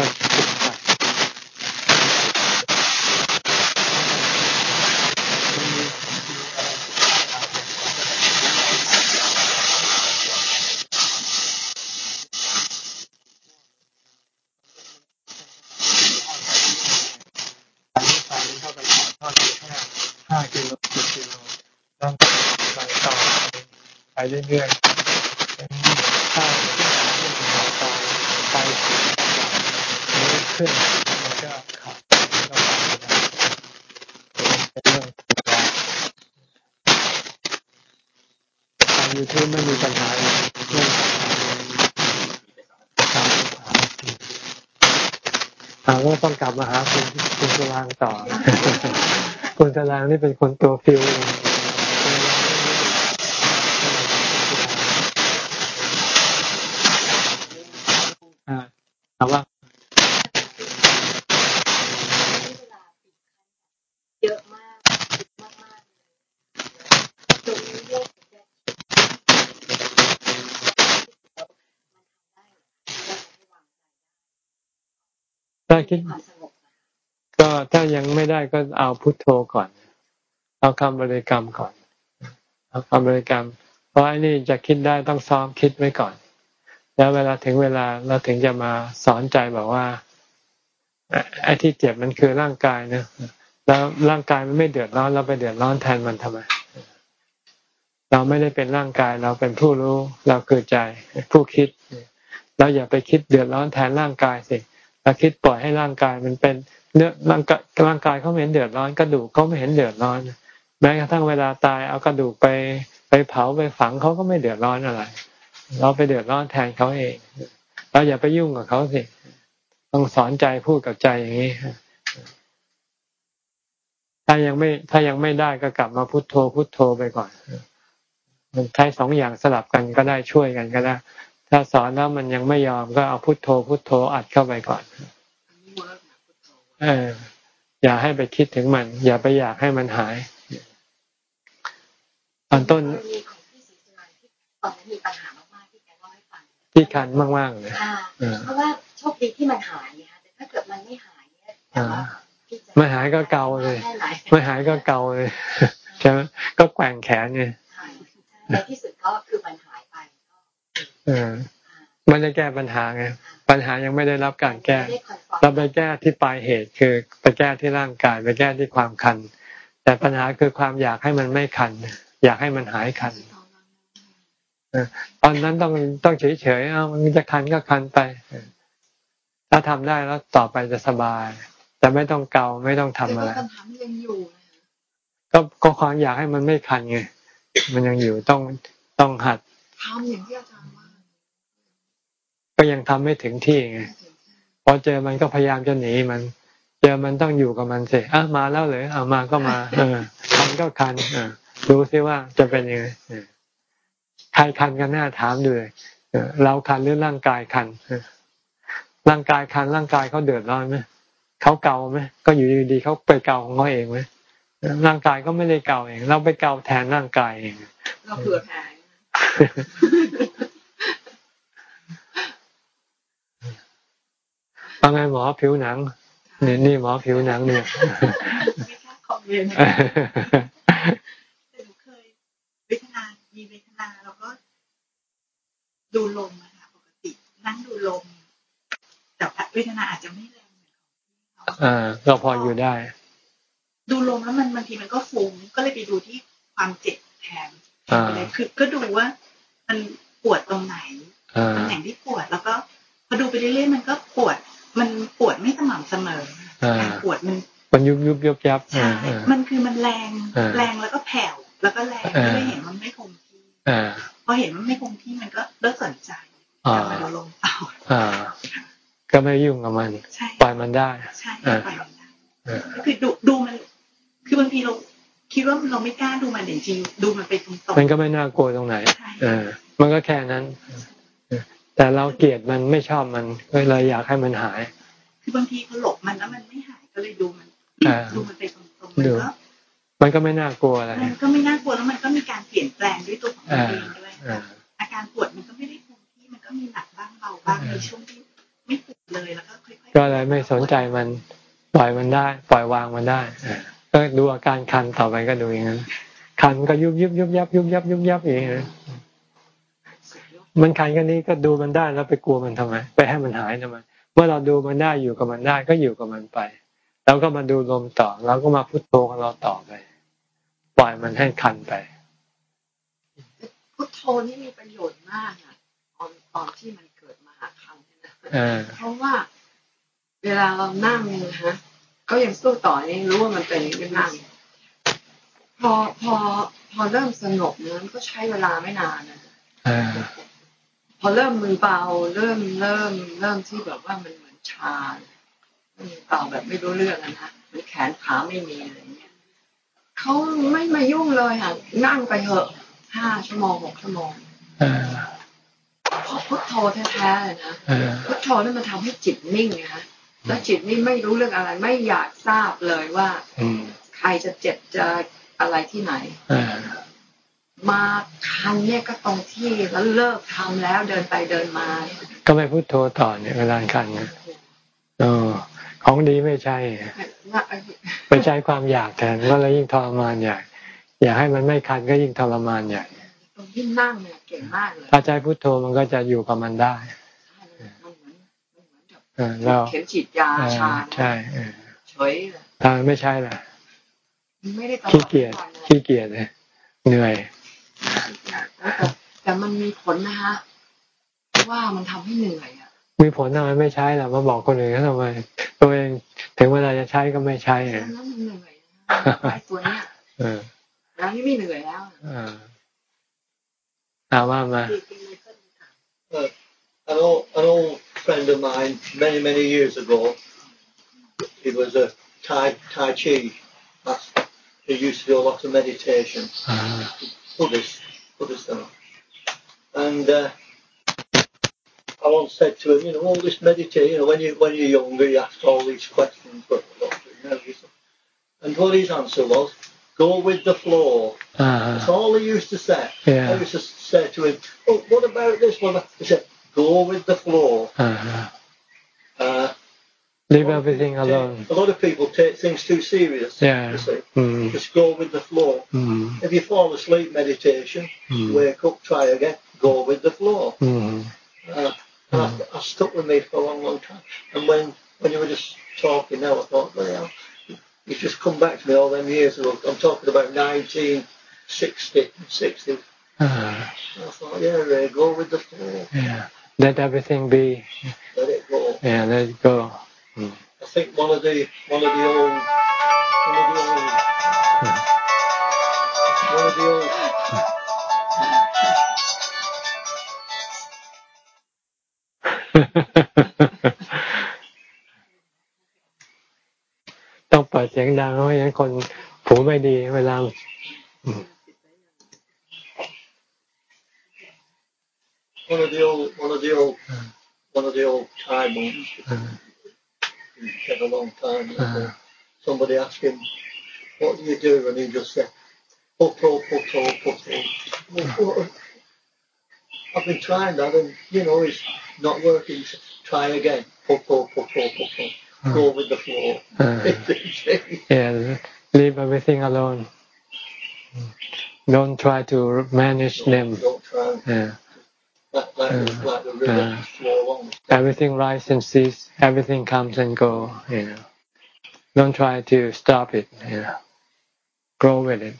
เรื่อยๆถ้าต่อไปขึ้นมันก็ขาดก็ขาดเป็นเรื่องธรรมดาทางยูทูบไม่มีปัญหาเลยเรื่องเราก็ต้องกลับมาหาคุณคุณสลางต่อ คุณสลางนี่เป็นคนตัวฟิวเองถามว่าเยอะมากมากมากจนโยกถ้า คิดก็ถ้ายังไม่ได้ก็เอาพุทโธก่อน เอาคำบริกรรมก่อน เอาคำบริกรรม เพราะไอ้นี่จะคิดได้ต้องซ้อมคิดไว้ก่อน แล้วเวลาถึงเวลาเราถึงจะมาสอนใจบอกว่าไอ้ที่เจ็บมันคือร่างกายนะแล้วร่างกายมันไม่เดือดร้อนเราไปเดือดร้อนแทนมันทำไม เราไม่ได้เป็นร่างกายเราเป็นผู้รู้ เราคือใจผู้คิดเราอย่าไปคิดเดือดร้อนแทนร่างกายสิเราคิดปล่อยให้ร่างกายมันเป็นเนื้อร่างกายร่างกายเขาไม่เห็นเดือดร้อนกระดูกเขาไม่เห็นเดือดร้อน แม้กระทั่งเวลาตายเอากระดูกไปไปเผาไปฝังเขาก็ไม่เดือดร้อนอะไร เราไปเดือดร้อนแทนเขาเองเราอย่าไปยุ่งกับเขาสิต้องสอนใจพูดกับใจอย่างนี้ถ้ายังไม่ถ้ายังไม่ได้ก็กลับมาพุโทโธพุโทโธไปก่อนมันใช้สองอย่างสลับกันก็ได้ช่วยกันก็ได้ ถ้าสอนแล้วมันยังไม่ยอมก็เอาพุโทโธพุโทโธอัดเข้าไปก่อนเอออย่าให้ไปคิดถึงมัน อย่าไปอยากให้มันหายตอนต้นมีปัญหาที่คันมากๆเลยเพราะว่าโชคดีที่มันหายเนี่ยแต่ถ้าเกิดมันไม่หายเนี่ยไม่หายก็เกาเลย ไม่หายก็เกาเลยใช่ไหมก็แกว่งแขนไงในที่สุดก็คือมันหายไปเออ มันจะแก้ปัญหาไงปัญหายังไม่ได้รับการแก้ เราไปแก้ที่ปลายเหตุคือไปแก้ที่ร่างกาย ไปแก้ที่ความคัน แต่ปัญหาคือความอยากให้มันไม่คัน อยากให้มันหายคันตอนนั้นต้องต้องเฉยเฉยเอามันจะคันก็คันไป ถ้าทำได้แล้วต่อไปจะสบายแต่ไม่ต้องเกาไม่ต้องทำอะไรก็ก็ความอยากให้มันไม่คันไงมันยังอยู่ต้องต้องหัดทำอย่างที่อาจารย์ว่า ก็ยังทำไม่ถึงที่ไงพอเจอมันก็พยายามจะหนีมัน เจอมันต้องอยู่กับมันสิอะมาแล้วเลยเอามาก็มาเออคันก็คันเออดูซิว่าจะเป็นยังไงใครคันกันแน่ถามดูเลยเราคันหรือร่างกายคันร่างกายคันร่างกายเขาเดือดร้อนไหมเขาเกาไหมก็อยู่ดีๆเขาไปเกาของเขาเองไหมร่างกายก็ไม่ได้เกาเอง เราไปเกาแทนร่างกายเองเราเผื่อแผ่ ว่าไงหมอผิวหนังนี่นี่หมอผิวหนังเนี่ยไม่กล้าคอมเมนต์แต่หนูเคยเวทนา มีเวทนาแล้วก็ดูลมอะค่ะปกติ นั่งดูลม แต่เวทนาอาจจะไม่แรงเหมือนของอ่าก็พออยู่ได้ ดูลมแล้วมันบางทีมันก็ฟุ้งก็เลยไปดูที่ความเจ็บแทนเลยคือก็ดูว่า มันปวดตรงไหนตำแหน่งที่ปวดแล้วก็พอดูไปเรื่อยๆมันก็ปวด มันปวดไม่สม่ำเสมอปวดมันมันยุบยุบยุบยับใช่มันคือมันแรง แรงแล้วก็แผ่วแล้วก็แรงก็เลยเห็นมันไม่คงที่พอเห็นมันไม่คงที่มันก็เลิกสนใจมาดูลมต่อก็ไม่ยุ่งกับมันปล่อยมันได้ใช่ปล่อยมันได้คือดูดูมัน คือบางทีเราคิดว่าเราไม่กล้าดูมันจริงดูมันไปตรงๆมันก็ไม่น่ากลัวตรงไหนเออมันก็แค่นั้น แต่เราเกลียดมันไม่ชอบมันก็เลยอยากให้มันหาย คือบางทีพอหลบมันแล้วมันไม่หายก็เลยดูมันดูมันไปตรงๆมันก็มันก็ไม่น่ากลัวอะไรมันก็ไม่น่ากลัวแล้วมันก็มีการเปลี่ยนแปลงด้วยตัวของมันเองด้วยอาการปวดมันก็ไม่ได้คงที่มันก็มีหนักบ้างเบาบ้างในช่วงที่ไม่ปวดเลยแล้วก็ค่อยๆก็เลยไม่สนใจมันปล่อยมันได้ ปล่อยวางมันได้ก็ดูอาการคันต่อไปก็ดูอย่างนั้นคันก็ยุบยุบยุบยับยุบยับยุบยับอย่างนี้ มันคันกันนี้ก็ดูมันได้แล้วไปกลัวมันทำไม ไปให้มันหายทำไมเมื่อเราดูมันได้อยู่กับมันได้ก็อยู่กับมันไปแล้วก็มาดูลมต่อแล้วก็มาพุทโธของเราต่อไป ปล่อยมันให้คันไป พุทโธนี่มีประโยชน์มากอะตอนตอนที่มันเกิดมาหาคันนะเพราะว่า เวลาเรานั่งนะฮะก็ยังสู้ต่อนี่รู้ว่ามันเป็นยังนั่งพอพอพอเริ่มสงบนั้นก็ใช้เวลาไม่นานนะพ อเริ่มมือเบาเริ่มเริ่มเริ่มที่แบบว่ามันเหมือนชามือเบาแบบไม่รู้เรื่องนะหรือแขนขาไม่มีอะไรเงี้ยเขาไม่มายุ่งเลยค่ะนั่งไปเหอะห้าชั่วโมงหกชั่วโมงพอพุทโธแท้ๆเลยนะพุทโธนั่นมันทำให้จิตนิ่งนะแล้วจิตนี่ไม่รู้เรื่องอะไร ไม่อยากทราบเลยว่าใครจะเจ็บจะอะไรที่ไหน มาคันเนี่ยก็ตรงที่แล้วเลิกทำแล้วเดินไปเดินมา ก็ไม่พูดโทรต่อเนี่ยเวลาคันนะออของดีไม่ใช่ไปใช้ความอยากแทนก็เลยยิ่งทรมานใหญ่อยากให้มันไม่คันก็ยิ่งทรมานใหญ่ตรงที่นั่งเนี่ยเก่งมากเลยถ้าใจพุทโธมันก็จะอยู่กับมันได้เราเข็มฉีดยาชาใช่เฉยทางไม่ใช่แหละไม่ได้ขี้เกียจขี้เกียจเลยเหนื่อยแต่ มันมีผลนะฮะว่ามันทำให้เหนื่อยอะมีผลทำไมไม่ใช้ล่ะมาบอกคนอื่นทำไมตัวเองถึงเวลาจะใช้ก็ไม่ใช้อะแล้วมันเหนื่อยไอ้ตัวเนี้ยแล้วนี่ไม่เหนื่อยแล้วอ่าว่ามา an old, an old friend of mine many, many years ago, he was a Tai, tai Chi master. He used to do a lot of meditation. Uh-huh. Buddhist, Buddhist and And uh, I once said to him, you know, all this meditation, you know, when, you, when you're younger, you ask all these questions, but and what his answer was, go with the flow. Uh-huh. That's all he used to say. Yeah. I used to say to him, oh, what about this one? He said, go with the flow. Uh-huh. Uh, Leave everything alone. A lot of people take things too serious. Yeah. Mm. Just go with the flow. Mm. If you fall asleep meditation, mm. wake up, try again, go with the flow. Mm. Uh, that, that stuck with me for a long, long time. And when, when you were just talking now, I thought, well, you've just come back to me all them years ago. I'm talking about 1960, 60. Uh-huh. I thought, yeah, Ray, go with the flow. Yeah. Let everything be. Let it go. Yeah, let it go. I think one of the one of the old one of the old one of the old ต้องเปิดเสียงดังเพราะงั้นคนผูไม่ดีเวลาวันเดียววันเดียววันเดียวชายมึง monks had a long time. Uh, somebody asked him, "What do you do?" and he just said, "Putto, putto, putto." I've been trying that, and you know, it's not working. Try again. Putto, putto, putto. Go with the flow. yeah, leave everything alone. Don't try to manage don't, them. Don't try. Yeah. Uh, like the river flow along. Everything rises and cease. Everything comes and goes. You know. Don't try to stop it. You know. Grow with it.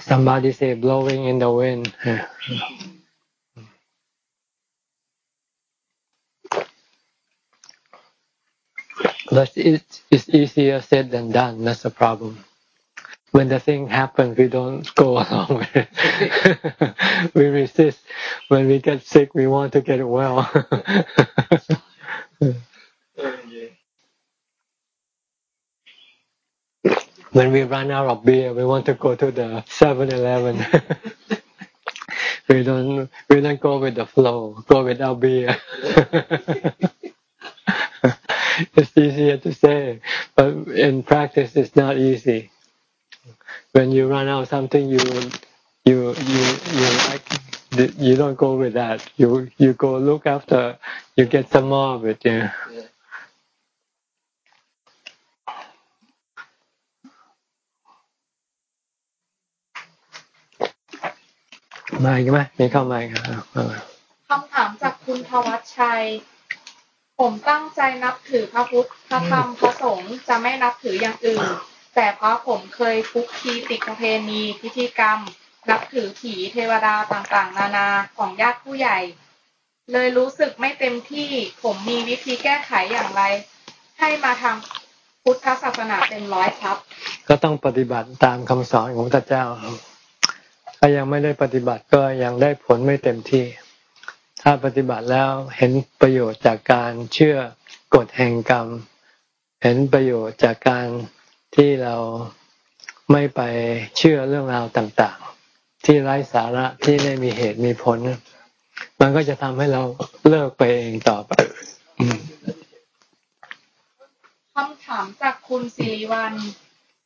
Somebody say blowing in the wind. But it's, it's easier said than done. That's the problem. When the thing happens, we don't go along with it. we resist. When we get sick, we want to get well. when we run out of beer, we want to go to the 7-Eleven. we don't we don't go with the flow. Go without beer. it's easier to say, but in practice, it's not easy. When you run out of something you you you you like, you don't go with that. You you go look after. You get some more of it. Yeah. yeah. มาอีกไหมมีเข้ามาครับคำถามจากคุณทวัชชัย ผมตั้งใจนับถือพระพุทธ พระธรรม พระสงฆ์ จะไม่นับถืออย่างอื่น แต่เพราะผมเคยคุกคีติดประเพณีพิธีกรรม นับถือผีเทวดาต่างๆ นานาของญาติผู้ใหญ่ เลยรู้สึกไม่เต็มที่ผมมีวิธีแก้ไขอย่างไร ให้มาทางพุทธศาสนาเต็มร้อยครับ ก็ต้องปฏิบัติตามคำสอนของพระเจ้าถ้ายังไม่ได้ปฏิบัติก็ยังได้ผลไม่เต็มที่ ถ้าปฏิบัติแล้วเห็นประโยชน์จากการเชื่อกฎแห่งกรรม เห็นประโยชน์จากการ ที่เราไม่ไปเชื่อเรื่องราวต่างๆ ที่ไร้สาระที่ไม่มีเหตุมีผล มันก็จะทำให้เราเลิกไปเองต่อไปคำถามจากคุณสิริวัล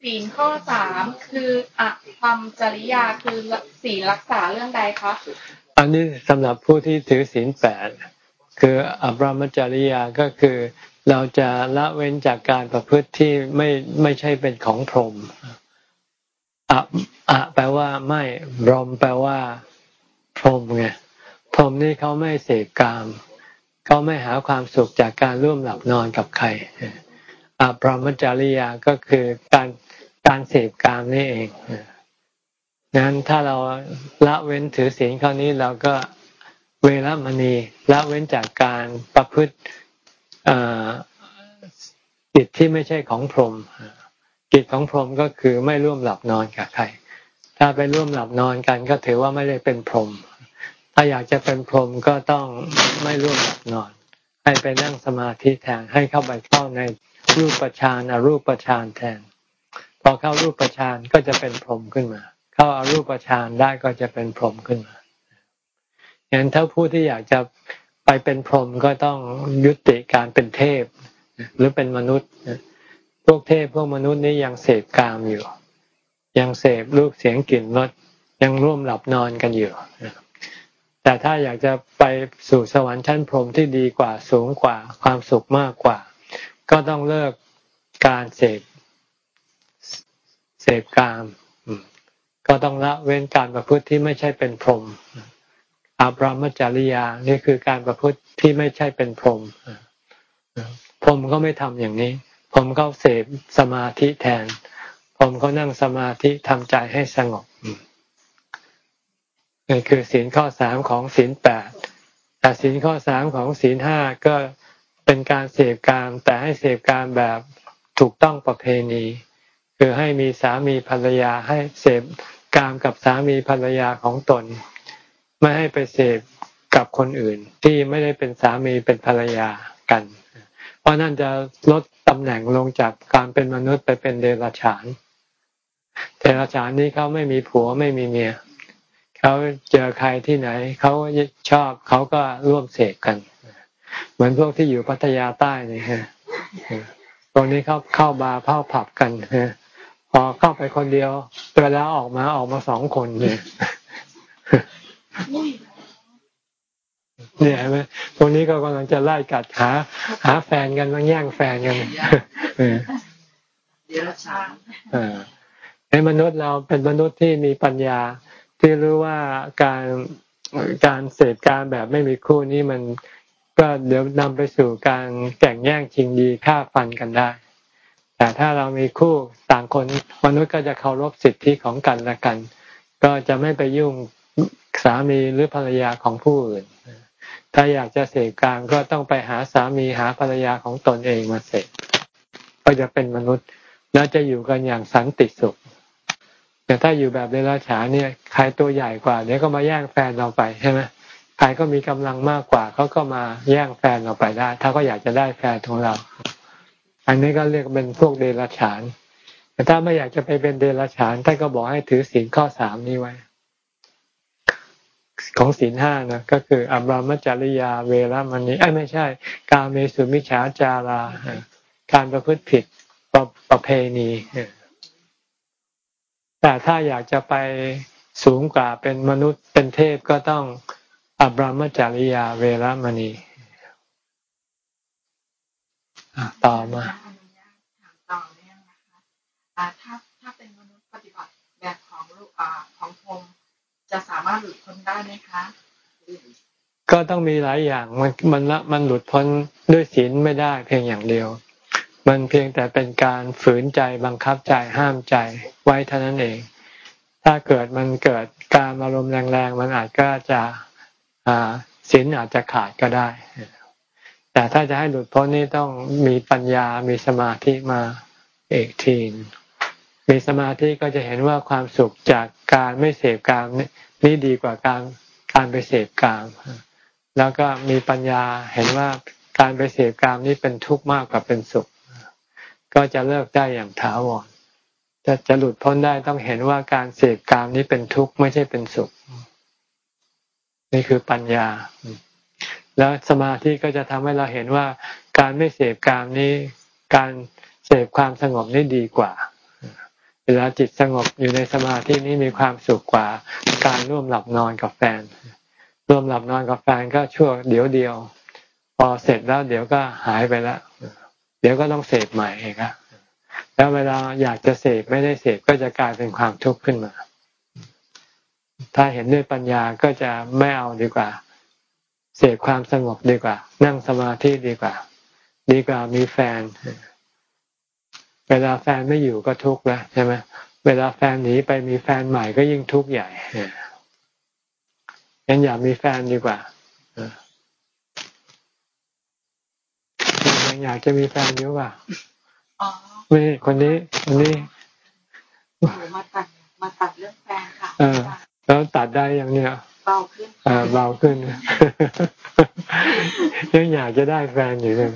ศีลข้อสามคืออะธรรมจริยาคือศีลรักษาเรื่องใดคะอันนี้สำหรับผู้ที่ถือศีลแปดคืออัปรมจริยาก็คือ เราจะละเว้นจากการประพฤติที่ไม่ไม่ใช่เป็นของพรหมอะอะแปลว่าไม่รมแปลว่าพรหมไงพรหมนี่เขาไม่เสพกามเขาไม่หาความสุขจากการร่วมหลับนอนกับใครอะพรหมจริยาก็คือการการเสพกามนี่เองนั้นถ้าเราละเว้นถือศีลข้อนี้เราก็เวรมณีละเว้นจากการประพฤติ กิจที่ไม่ใช่ของพรหมกิจของพรหมก็คือไม่ร่วมหลับนอนกับใคร ถ้าไปร่วมหลับนอนกันก็ถือว่าไม่ได้เป็นพรหมถ้าอยากจะเป็นพรหมก็ต้องไม่ร่วมหลับนอน ให้ไปนั่งสมาธิแทนให้เข้าไปเข้าในรูปฌานอรูปฌานแทน พอเข้ารูปฌานก็จะเป็นพรหมขึ้นมา เข้าอารูปฌานได้ก็จะเป็นพรหมขึ้นมาอย่างนั้นถ้าผู้ที่อยากจะ ไปเป็นพรหมก็ต้องยุติการเป็นเทพ หรือเป็นมนุษย์พวกเทพพวกมนุษย์นี้ยังเสพกามอยู่ ยังเสพรูปเสียงกลิ่นรสยังร่วมหลับนอนกันอยู่แต่ถ้าอยากจะไปสู่สวรรค์ชั้นพรหมที่ดีกว่าสูงกว่าความสุขมากกว่า ก็ต้องเลิกการเสพเสพกาม ก็ต้องละเว้นการประพฤติที่ไม่ใช่เป็นพรหม อาบรมจริยา นี่คือการประพฤติที่ไม่ใช่เป็นพรหมพรหมก็ไม่ทำอย่างนี้ พรหมเขาเสพสมาธิแทน พรหมเขานั่งสมาธิทำใจให้สงบนี่คือศีลข้อสามของศีลแปดแต่ศีลข้อสามของศีลห้าก็เป็นการเสพการแต่ให้เสพการแบบถูกต้องประเพณี คือให้มีสามีภรรยาให้เสพกามกับสามีภรรยาของตน ไม่ให้ไปเสพกับคนอื่น ที่ไม่ได้เป็นสามีเป็นภรรยากัน เพราะนั่นจะลดตำแหน่งลงจากการเป็นมนุษย์ไปเป็นเดรัจฉาน เดรัจฉานนี้เขาไม่มีผัวไม่มีเมียเขาเจอใครที่ไหนเขาชอบเขาก็ร่วมเสกกัน เหมือนพวกที่อยู่พัทยาใต้นี่ฮะตรงนี้เขาเข้าบาร์เข้าผับกันฮะพอเข้าไปคนเดียวเวลาออกมาออกมาสองคนเนี่ย เนี่ยไหมตรงนี้ก็กำลังจะไล่กัดหา หาแฟนกันมาแย่งแฟนกันเดี๋ยวชาในมนุษย์เราเป็นมนุษย์ที่มีปัญญา ที่รู้ว่าการการเสพการแบบไม่มีคู่นี้มันก็เดี๋ยวนำไปสู่การแข่งแย่งชิงดีฆ่าฟันกันได้ แต่ถ้าเรามีคู่ต่างคนมนุษย์ก็จะเคารพสิทธิของกันและกัน ก็จะไม่ไปยุ่ง สามีหรือภรรยาของผู้อื่น ถ้าอยากจะเสกกางก็ต้องไปหาสามีหาภรรยาของตนเองมาเสกก็จะเป็นมนุษย์แล้วจะอยู่กันอย่างสันติสุขแต่ถ้าอยู่แบบเดรัจฉานเนี่ยใครตัวใหญ่กว่าเดี๋ยวก็มาแย่งแฟนเราไปใช่ไหมใครก็มีกำลังมากกว่าเขาก็มาแย่งแฟนเราไปได้ ถ้าก็อยากจะได้แฟนของเรา อันนี้ก็เรียกเป็นพวกเดรัจฉาน แต่ถ้าไม่อยากจะไปเป็นเดรัจฉานท่านก็บอกให้ถือศีลข้อสามนี้ไว้ ของศีลห้านะก็คืออับรามจริยาเวรมณีไอ้ไม่ใช่ กาเมสุมิชาจาราการประพฤติผิดประประเพณีแต่ถ้าอยากจะไปสูงกว่าเป็นมนุษย์เป็นเทพก็ต้องอับรามจริยาเวรมณีต่อมาต่อเนื่องนะคะถ้าถ้าเป็นมนุษย์ปฏิบัติแบบของลูกของพรม จะสามารถหลุดพ้นได้ไหมคะ ก็ต้องมีหลายอย่างมันมันละมันหลุดพ้นด้วยศีลไม่ได้เพียงอย่างเดียว มันเพียงแต่เป็นการฝืนใจบังคับใจห้ามใจไว้เท่านั้นเอง ถ้าเกิดมันเกิดการอารมณ์แรงๆมันอาจก็จะศีลอาจจะขาดก็ได้ แต่ถ้าจะให้หลุดพ้นนี่ต้องมีปัญญามีสมาธิมาเอกทีน มีสมาธิก็จะเห็นว่าความสุขจากการไม่เสพกามนี่ดีกว่าการการไปเสพกาม แล้วก็มีปัญญาเห็นว่าการไปเสพกามนี้เป็นทุกข์มากกว่าเป็นสุข ก็จะเลิกได้อย่างถาวรจะจะหลุดพ้นได้ต้องเห็นว่าการเสพกามนี้เป็นทุกข์ไม่ใช่เป็นสุข นี่คือปัญญา แล้วสมาธิก็จะทำให้เราเห็นว่าการไม่เสพกามนี้ การเสพความสงบนี่ดีกว่า เวลาจิตสงบอยู่ในสมาธินี้มีความสุขกว่าการร่วมหลับนอนกับแฟน ร่วมหลับนอนกับแฟนก็ชั่วเดี๋ยวเดียว พอเสร็จแล้วเดี๋ยวก็หายไปแล้วเดี๋ยวก็ต้องเสพใหม่เองครแล้วเวลาอยากจะเสพไม่ได้เสพก็จะกลายเป็นความทุกข์ขึ้นมา ถ้าเห็นด้วยปัญญาก็จะไม่เอาดีกว่า เสพความสงบดีกว่า นั่งสมาธิดีกว่า ดีกว่ามีแฟน เวลาแฟนไม่อยู่ก็ทุกข์แล้วใช่ไหมเวลาแฟนหนีไปมีแฟนใหม่ก็ยิ่งทุกข์ใหญ่งั้นอย่ามีแฟนดีกว่ายังอยากจะมีแฟนอยู่ป่ะไม่คนนี้คนนี้มาตัดมาตัดเรื่องแฟนค่ะแล้วตัดได้ยังเนี่ย เบาขึ้นอ่าเบาขึ้น ยังอยากจะได้แฟนอยู่เลย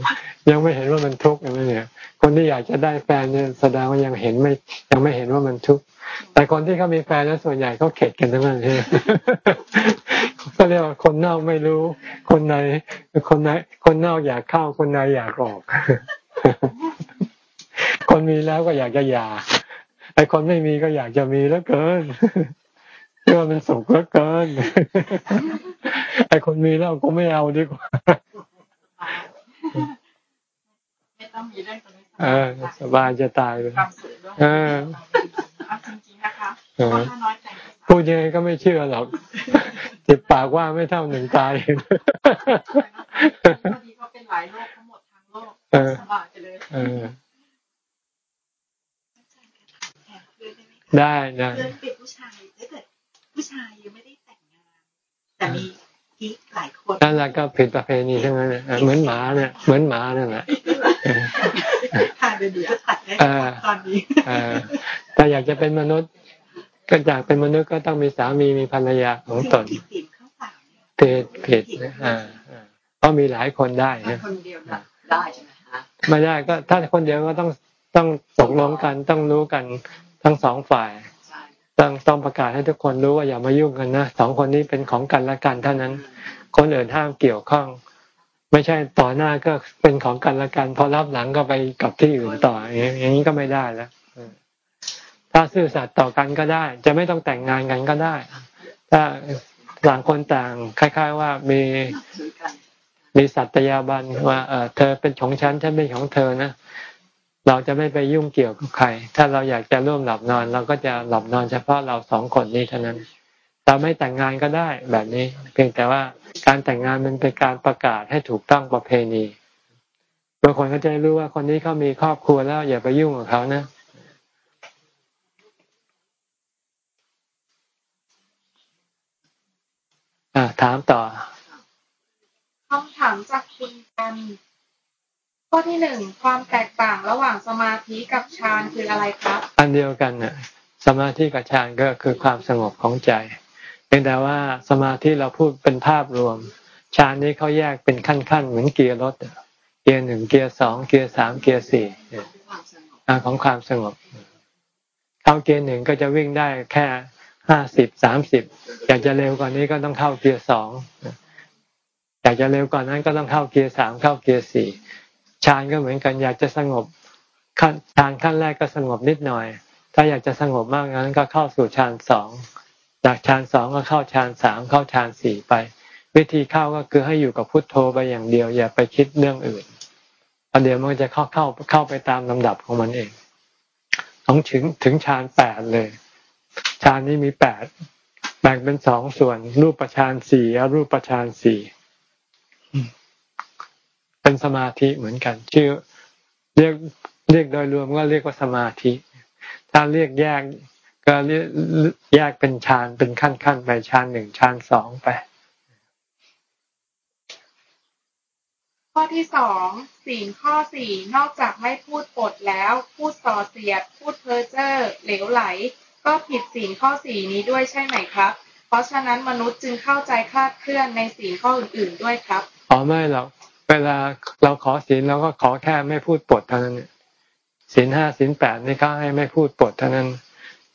ยังไม่เห็นว่ามันทุกข์อย่างนี้เนี่ย คนที่อยากจะได้แฟนเนี่ยแสดงว่ายังเห็นไม่ ยังไม่เห็นว่ามันทุกข์แต่คนที่เขามีแฟนแล้วส่วนใหญ่เขาเข็ดกันทั้งนั้นใช่ไหมก็เรียกว่าคนนอกไม่รู้ คนในคนในคนนอกอยากเข้าคนในอยากออก คนมีแล้วก็อยากจะหย่าไอ้คนไม่มีก็อยากจะมีแล้วเกิน เพื่อมันสุขแล้วเกินไอ้คนมีแล้วก็ไม่เอาดีกว่าไม่ต้องมีเรื่องตรงนี้เออสบายจะตายเลยเออจริงๆนะคะเพราะถ้าน้อยใจพูดยังไงก็ไม่เชื่อหรอกจิบปากว่าไม่เท่าหนึ่งตายพอดีเขาเป็นหลายโรคทั้งหมดทั้งโลกสบายไปเลยได้ได้เพื่อนเป็นผู้ชายถ้าเกิด ผู้ชายยังไม่ได้แต่งงาน แต่มีกิ๊กหลายคนนั่นแหละก็ผิดประเพณีทั้งนั้นเหมือนหมาเนี่ยเหมือนหมาเนี่ยแหละค่ะเดี๋ยวดูจะตัดได้ตอนนี้ถ้าอยากจะเป็นมนุษย์ก็อยากเป็นมนุษย์ก็ต้องมีสามีมีภรรยาของตนผิดผิดอ่าเพราะมีหลายคนได้คนเดียวได้ใช่ไหมฮะไม่ได้ก็ถ้าคนเดียวก็ต้องต้องตกลงกันต้องรู้กันทั้งสองฝ่าย ต้องต้องประกาศให้ทุกคนรู้ว่าอย่ามายุ่งกันนะสองคนนี้เป็นของกันและกันเท่านั้น คนอื่นห้ามเกี่ยวข้อง ไม่ใช่ต่อหน้าก็เป็นของกันและกัน พอรับหลังก็ไปกับที่อื่นต่อ อย่างนี้ก็ไม่ได้แล้วถ้าซื่อสัตย์ต่อกันก็ได้ จะไม่ต้องแต่งงานกันก็ได้ ถ้าต่างคนต่างคล้าย ๆ ว่ามีมีสัตยาบันว่าเออเธอเป็นของฉันฉันเป็นของเธอนะ เราจะไม่ไปยุ่งเกี่ยวกับใคร ถ้าเราอยากจะร่วมหลับนอน เราก็จะหลับนอนเฉพาะเราสองคนนี้เท่านั้น เราไม่แต่งงานก็ได้แบบนี้ เพียงแต่ว่าการแต่งงานมันเป็นการประกาศให้ถูกต้องประเพณีบางคนก็จะรู้ว่าคนนี้เขามีครอบครัวแล้ว อย่าไปยุ่งกับเขานะอ่าถามต่อคำถามจากคุณกัน ข้อที่หนึ่งความแตกต่างระหว่างสมาธิกับฌานคืออะไรครับ อันเดียวกันน่ะสมาธิกับฌานก็คือความสงบของใจเพียงแต่ว่าสมาธิเราพูดเป็นภาพรวมฌานนี้เขาแยกเป็นขั้นๆเหมือนเกียร์รถเกียร์หนึ่งเกียร์สองเกียร์สามเกียร์สี่ของความสงบเข้าเกียร์หนึ่งก็จะวิ่งได้แค่ห้าสิบสามสิบอยากจะเร็วกว่านี้ก็ต้องเข้าเกียร์สองอยากจะเร็วกว่านั้นก็ต้องเข้าเกียร์สามเข้าเกียร์สี่ ฌานก็เหมือนกันอยากจะสงบขั้นฌานขั้นแรกก็สงบนิดหน่อย ถ้าอยากจะสงบมากนั้นก็เข้าสู่ฌานสองจากฌานสองก็เข้าฌานสามเข้าฌานสี่ไป วิธีเข้าก็คือให้อยู่กับพุทโธไปอย่างเดียว อย่าไปคิดเรื่องอื่นประเดี๋ยวมันจะเข้าเข้าเข้าไปตามลำดับของมันเองต้องถึงถึงฌานแปดเลยฌานนี้มีแปดแบ่งเป็นสองส่วน รูปฌานสี่อรูปฌานสี่ เป็นสมาธิเหมือนกัน ชื่อเรียกเรียกโดยรวมก็เรียกว่าสมาธิ ถ้าเรียกแยกก็เรียกแยกเป็นฌานเป็นขั้นขั้นไปฌานหนึ่งฌานสองไป ข้อที่สองสี่ข้อสี่นอกจากไม่พูดปดแล้ว พูดส่อเสียด พูดเพ้อเจ้อเหลวไหล ก็ผิดสี่ข้อสี่นี้ด้วยใช่ไหมครับ เพราะฉะนั้นมนุษย์จึงเข้าใจคลาดเคลื่อนในสี่ข้ออื่น ๆด้วยครับอ๋อไม่หรอก เวลาเราขอศีลเราก็ขอแค่ไม่พูดปดเท่านั้นศีลห้าศีลแปดนี่เขาให้ไม่พูดปดเท่านั้น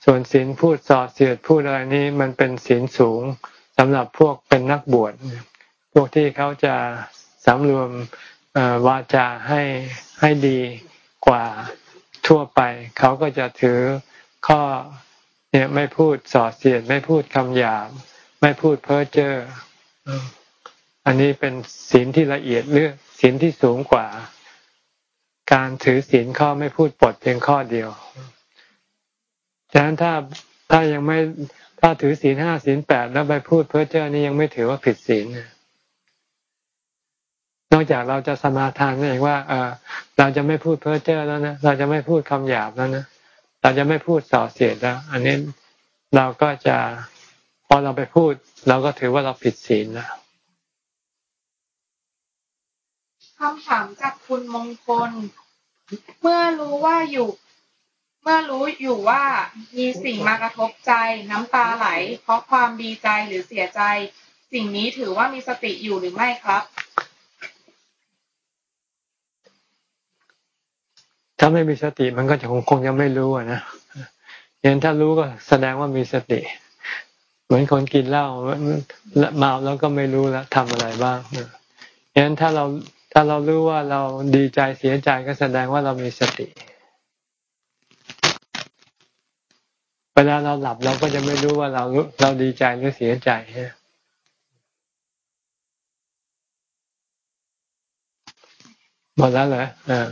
ส่วนศีลพูดสอดเสียดพูดอะไรนี้มันเป็นศีลสูงสำหรับพวกเป็นนักบวชพวกที่เขาจะสำรวมวาจาให้ให้ดีกว่าทั่วไป เขาก็จะถือข้อเนี่ยไม่พูดสอดเสียด ไม่พูดคำหยาบ ไม่พูดเพ้อเจ้อ อันนี้เป็นศีลที่ละเอียดหรือศีลที่สูงกว่า การถือศีลข้อไม่พูดปดเพียงข้อเดียวฉะนั้นถ้าถ้ายังไม่ถ้าถือศีลห้าศีลแปดแล้วไปพูดเพ้อเจ้อนี่ยังไม่ถือว่าผิดศีลนอกจากเราจะสมาทานนั่นเองว่า เออเราจะไม่พูดเพ้อเจ้อแล้วนะเราจะไม่พูดคำหยาบแล้วนะเราจะไม่พูดส่อเสียดแล้ว อันนี้เราก็จะพอเราไปพูด เราก็ถือว่าเราผิดศีลแล้ว คำถามจากคุณมงคล เมื่อรู้ว่าอยู่ เมื่อรู้อยู่ว่ามีสิ่งมากระทบใจน้ำตาไหล เพราะความดีใจหรือเสียใจ สิ่งนี้ถือว่ามีสติอยู่หรือไม่ครับ ถ้าไม่มีสติมันก็จะคงคงยังไม่รู้นะยันถ้ารู้ก็แสดงว่ามีสติ เหมือนคนกินเหล้าเมาแล้วก็ไม่รู้แล้วทำอะไรบ้างยันถ้าเรา ถ้าเรารู้ว่าเราดีใจเสียใจก็แสดงว่าเรามีสติ เวลาเราหลับเราก็จะไม่รู้ว่าเราเราดีใจหรือเสียใจหมดแล้วเหรออ่า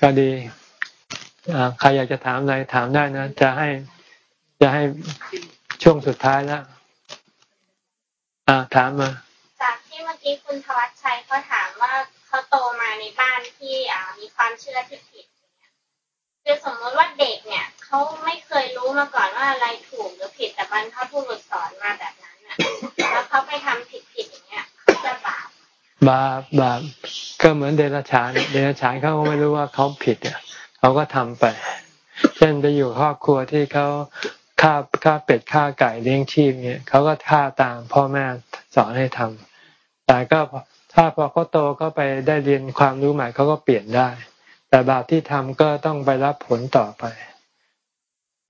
ก็ดีอ่าใครอยากจะถามอะไรถามได้นะ จะให้จะให้ช่วงสุดท้ายแล้วอ่าถามมา จากที่เมื่อกี้คุณทวัชชัยเขาถาม ว่าเขาโตมาในบ้านที่อ่ามีความเชื่อที่ผิดคือสมมติว่าเด็กเนี่ยเขาไม่เคยรู้มาก่อนว่าอะไรถูกหรือผิดแต่บรรพบุรุษสอนมาแบบนั้นอะแล้วเขาไปทำผิดผิดอย่างเงี้ยเขาจะบาปบาปบาปก็เหมือนเดรัจฉานเดรัจฉานเขาก็ไม่รู้ว่าเขาผิดอะเขาก็ทำไป เช่นไปอยู่ครอบครัวที่เขาฆ่าฆ่าเป็ดฆ่าไก่เลี้ยงชีพเนี่ยเขาก็ฆ่าตามพ่อแม่สอนให้ทำแต่ก็ ถ้าพอเขาโตก็ไปได้เรียนความรู้ใหม่เขาก็เปลี่ยนได้ แต่บาปที่ทำก็ต้องไปรับผลต่อไป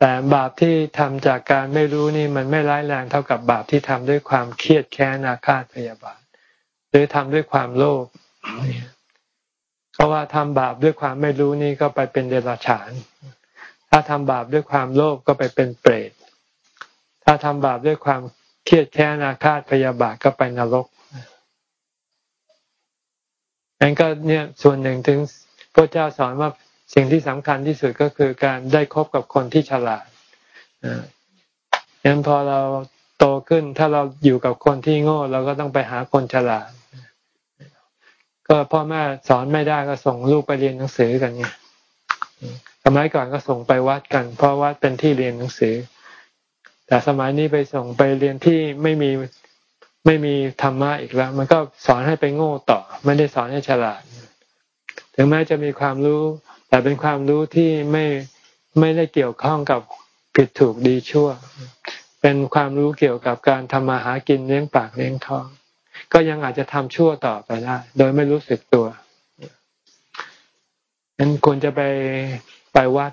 แต่บาปที่ทำจากการไม่รู้นี่มันไม่ร้ายแรงเท่ากับบาปที่ทำด้วยความเครียดแค้นอาฆาตพยาบาท หรือทำด้วยความโลภเพราะว่าทำบาปด้วยความไม่รู้นี่ก็ไปเป็นเดรัจฉาน ถ้าทำบาปด้วยความโลภก็ไปเป็นเปรต ถ้าทำบาปด้วยความเครียดแค้นอาฆาตพยาบาทก็ไปนรก นั้นก็เนี่ยส่วนหนึ่งถึงพระเจ้าสอนว่าสิ่งที่สำคัญที่สุดก็คือการได้คบกับคนที่ฉลาดงั้นพอเราโตขึ้นถ้าเราอยู่กับคนที่โง่ เราก็ต้องไปหาคนฉลาด ก็พ่อแม่สอนไม่ได้ก็ส่งลูกไปเรียนหนังสือกันไงสมัยก่อนก็ส่งไปวัดกัน เพราะวัดเป็นที่เรียนหนังสือ แต่สมัยนี้ไปส่งไปเรียนที่ไม่มี ไม่มีธรรมะอีกแล้ว มันก็สอนให้ไปโง่ต่อ ไม่ได้สอนให้ฉลาด ถึงแม้จะมีความรู้ แต่เป็นความรู้ที่ไม่ไม่ได้เกี่ยวข้องกับผิดถูกดีชั่ว เป็นความรู้เกี่ยวกับการทำมาหากินเลี้ยงปากเลี้ยงท้อง ก็ยังอาจจะทำชั่วต่อไปได้โดยไม่รู้สึกตัวนั้นควรจะไปไปวัด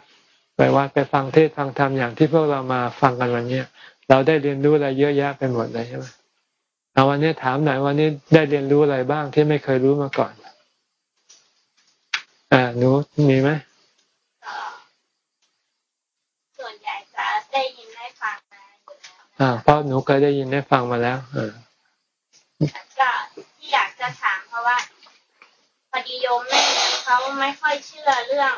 ไปวัดไปฟังเทศฟังธรรมอย่างที่พวกเรามาฟังกันวันนี้เราได้เรียนรู้อะไรเยอะแยะไปหมดเลยใช่ไหม เอาวันนี้ถามหน่อยวันนี้ได้เรียนรู้อะไรบ้างที่ไม่เคยรู้มาก่อน อ่าหนูมีไหมส่วนใหญ่จะได้ยินได้ฟังมาอยู่แล้วอ่าเพราะหนูเคยได้ยินได้ฟังมาแล้วเออก็ที่อยากจะถามเพราะว่าพอดีโยมแม่เขาไม่ค่อยเชื่อเรื่อง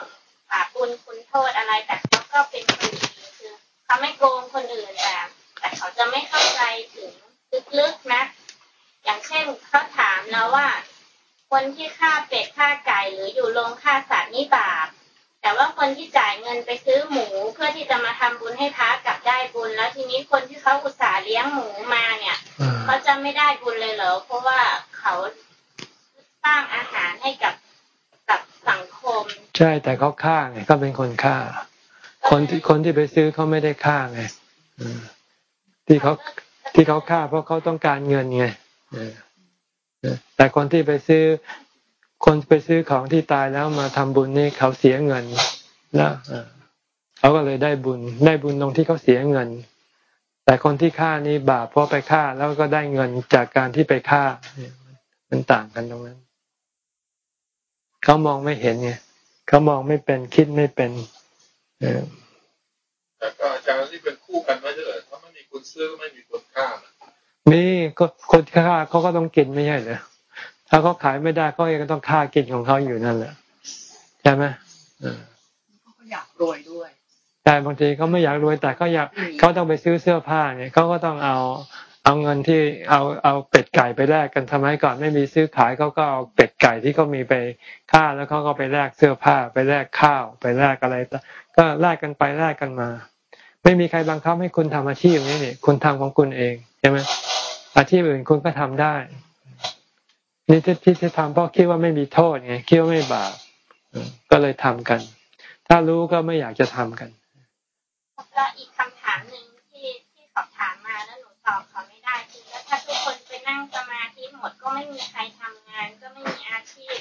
บาปบุญคุณโทษอะไรแต่เขาก็เป็นคนดีคือเขาไม่โกงคนอื่นแต่แต่เขาจะไม่เข้าใจถึง ลึกๆนะ อย่างเช่นเขาถามแล้วว่า คนที่ฆ่าเป็ดฆ่าไก่หรืออยู่โรงฆ่าสัตว์นี่บาป แต่ว่าคนที่จ่ายเงินไปซื้อหมูเพื่อที่จะมาทำบุญให้พระกลับได้บุญ แล้วทีนี้คนที่เขาอุตส่าห์เลี้ยงหมูมาเนี่ยเขาจะไม่ได้บุญเลยเหรอเพราะว่าเขาสร้างอาหารให้กับกับสังคม ใช่แต่เขาฆ่าไงเขาเป็นคนฆ่า คนที่คนที่ไปซื้อเขาไม่ได้ฆ่าไงที่เขา ที่เขาฆ่าเพราะเขาต้องการเงินไงแต่คนที่ไปซื้อ คนไปซื้อของที่ตายแล้วมาทำบุญนี่เขาเสียเงินแล้วเขาก็เลยได้บุญ ได้บุญตรงที่เขาเสียเงิน แต่คนที่ฆ่านี่บาปเพราะไปฆ่าแล้วก็ได้เงินจากการที่ไปฆ่ามันต่างกันตรงนั้น เขามองไม่เห็นไงเขามองไม่เป็นคิดไม่เป็นแต่ก็อาจารย์ที่เป็น ซื้อก็ไม่มีคนฆ่ามีก็คนฆ่าเขาก็ต้องกินไม่ใช่เหรอถ้าเขาขายไม่ได้เขาเองก็ต้องฆ่ากินของเขาอยู่นั่นแหละใช่ไหมเขาอยากรวยด้วย แต่บางทีเขาไม่อยากรวยแต่เขาอยากเขาต้องไปซื้อเสื้อผ้าเนี่ยเขาก็ต้องเอาเอาเงินที่เอาเอาเป็ดไก่ไปแลกกันทำไมก่อนไม่มีซื้อขายเขาก็เอาเป็ดไก่ที่เขามีไปฆ่าแล้วเขาก็ไปแลกเสื้อผ้า ไปแลกข้าว ไปแลกอะไรก็แลกกันไปแลกกันมา ไม่มีใครบังคับให้คุณทำอาชีพอย่างนี้นี่คุณทำของคุณเองใช่ไหมอาชีพอื่นคุณก็ทำได้ นี่ที่ที่ทำเพราะคิดว่าไม่มีโทษไงคิดว่าไม่บาปก็เลยทำกัน ถ้ารู้ก็ไม่อยากจะทำกันแล้วอีกคำถามหนึ่งที่ที่เขาถามมาแล้วหนูตอบเขาไม่ได้คือแล้วถ้าทุกคนไปนั่งสมาธิหมดก็ไม่มีใครทำงาน ก็ไม่มีอาชีพ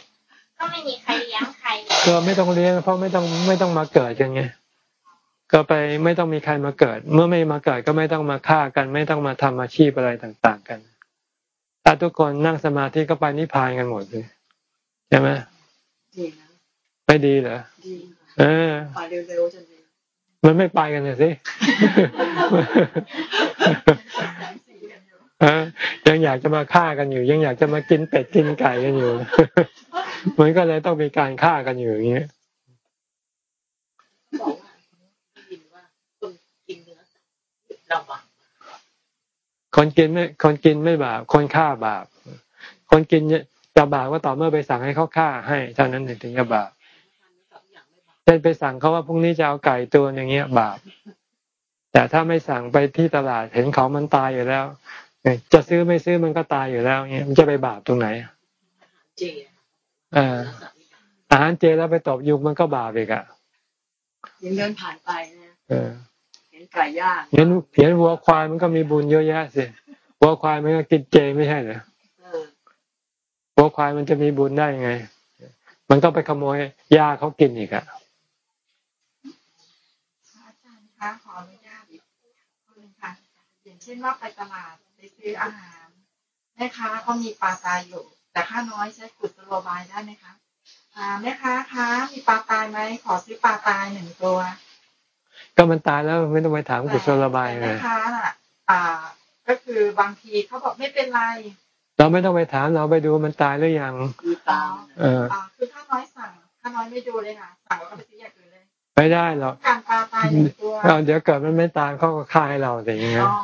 ก็ไม่มีใครเลี้ยงใครก็ไม่ต้องเลี้ยงเพราะไม่ต้องไม่ต้องมาเกิดกันไง ก็ไปไม่ต้องมีใครมาเกิด เมื่อไม่มาเกิดก็ไม่ต้องมาฆ่ากัน ไม่ต้องมาทำอาชีพอะไรต่างๆกันถ้าทุกคนนั่งสมาธิก็ไปนิพพานกันหมดเลยใช่ไหมดีนะไม่ดีเหรอดีเออไปเร็วๆจนมันไม่ไปกันเลยสิยังอยากจะมาฆ่ากันอยู่ ยังอยากจะมากินเป็ดกินไก่กันอยู่ มันก็เลยต้องมีการฆ่ากันอยู่อย่างเงี้ย คนกินไม่คนกินไม่บาปคนฆ่าบาป คนกินจะบาปก็ต่อเมื่อไปสั่งให้เขาฆ่าให้เท่านั้นถึงจะบาปเช่นไปสั่งเขาว่าพรุ่งนี้จะเอาไก่ตัวอย่างเงี้ยบาป แต่ถ้าไม่สั่งไปที่ตลาดเห็นเขามันตายอยู่แล้วจะซื้อไม่ซื้อมันก็ตายอยู่แล้วเงี้ยมันจะไปบาปตรงไหนเจอ่าอาหารเจแล้วไปตบยุงมันก็บาปอีกอะยังเดินผ่านไปนะเห็นไก่ย่างเห็นเห็นวัวควายมันก็มีบุญเยอะแยะสิวัวควายมันก็กินเจไม่ใช่เหรอวัวควายมันจะมีบุญได้ยังไง มันก็ไปขโมยหญ้าเขากินอีกอะอาจารย์คะขออนุญาตอีกคนนึงค่ะอย่างเช่นว่าไปตลาดไปซื้ออาหารแม่ค้าเขามีปลาตายอยู่ แต่ค่าน้อยใช้กุศโลบายได้ไหมคะแม่ค้าคะมีปลาตายไหมขอซื้อปลาตายหนึ่งตัว ก็มันตายแล้วไม่ต้องไปถามกุศโลบายเลยแม่ค้าน่ะอ่า ก็คือบางทีเขาบอกไม่เป็นไร เราไม่ต้องไปถามเราไปดูมันตายหรือยังคือตามเออคือถ้าน้อยสั่งถ้าน้อยไม่ดูเลยค่ะสั่งแล้วก็ไปซื้ออย่างอื่นเลยไม่ได้หรอกการปลาตายหนึ่งตัวเดี๋ยวเกิดมันไม่ตายเขาก็ฆ่าให้เราแต่ยังไงอ๋อ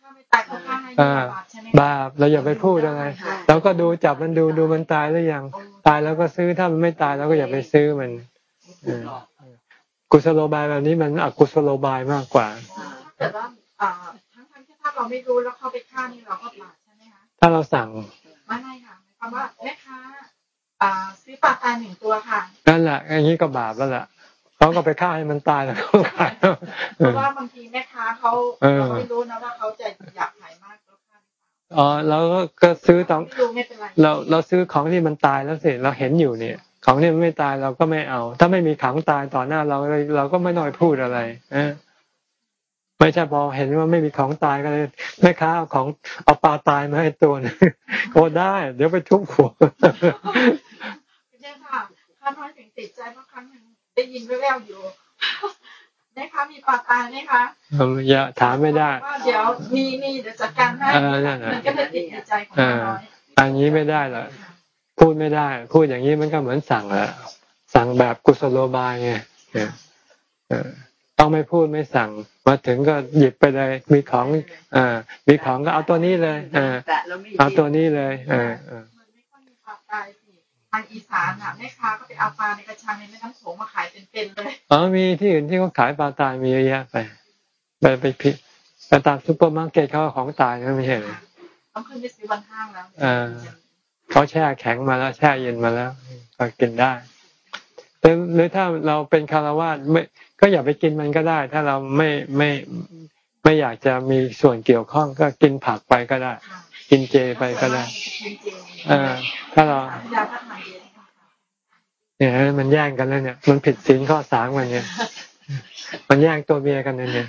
ถ้าไม่ตายเขาฆ่าให้บาปใช่ไหมบาปเราอย่าไปพูดอะไรเราก็ดูจับมันดูดูมันตายหรือยัง ตายแล้วก็ซื้อถ้ามันไม่ตายเราก็อย่าไปซื้อมัน กุศโลบายแบบนี้มันอกุศโลบายมากกว่าแต่ว่าทั้งทั้งที่ถ้าเราไม่รู้แล้วเขาไปฆ่านี่เราก็บาปใช่ไหมคะถ้าเราสั่งไม่ไม่ค่ะหมายความว่าแม่ค้าซื้อปลาตายหนึ่งตัวค่ะนั่นแหละอย่างนี้ก็บาปแล้วแหละเขาก็ไปฆ่าให้มันตายแล้วเขาขายเพราะว่าบางทีแม่ค้าเขาเราไม่รู้นะว่าเขาจะอยากขายมากแล้วค่าอ๋อเราก็ซื้อตองเราเราซื้อของที่มันตายแล้วสิเราเห็นอยู่เนี่ย ของนี่มันไม่ตายเราก็ไม่เอา ถ้าไม่มีขังตายต่อหน้าเราเราก็ไม่น้อยพูดอะไรอไม่ใช่พอเห็นว่าไม่มีของตายก็เลยแม่ค้าเอาของเอาปลาตายมาให้ตัวนึงโอ้ได้ เดี๋ยวไปทุบหัวใช่ค่ะข้าน้อยถึงติดใจเพราะครั้งหนึ่งได้ยินแว่วๆอยู่แม่ค้ามีปลาตายไหมคะอย่าถามไม่ได้เดี๋ยวมีมีเดี๋ยวจัดการให้มันก็เลยติดใจของน้อยอันนี้ไม่ได้หรอ พูดไม่ได้ พูดอย่างนี้มันก็เหมือนสั่งอะสั่งแบบกุศโลบายไงต้องไม่พูดไม่สั่ง มาถึงก็หยิบไปเลยมีของอ่ามีของก็เอาตัวนี้เลยอ่าเอาตัวนี้เลยอ่าทางอีสานอะแม่ค้าก็ไปเอาปลาในกระชังในแม่น้ำโขงมาขายเป็นๆเลยอ๋อมีที่อื่นที่เขาขายปลาตายมีเยอะแยะไปไปไปพิไปตามซุปเปอร์มาร์เก็ตเขาของตายไม่ใช่เลยต้องขึ้นไปซื้อบนห้างแล้วอ่า เขาแช่แข็งมาแล้วแช่เย็นมาแล้วก็กินได้หรือถ้าเราเป็นคารวะไม่ก็อย่าไปกินมันก็ได้ ถ้าเราไม่ไม่ไม่อยากจะมีส่วนเกี่ยวข้องก็กินผักไปก็ได้ กินเจไปก็ได้อ่าถ้าเราเนี่ยมันแย่งกันแล้วเนี่ย มันผิดศีลข้อสามมันเนี่ย มันแย่งตัวเมียกันเนี่ย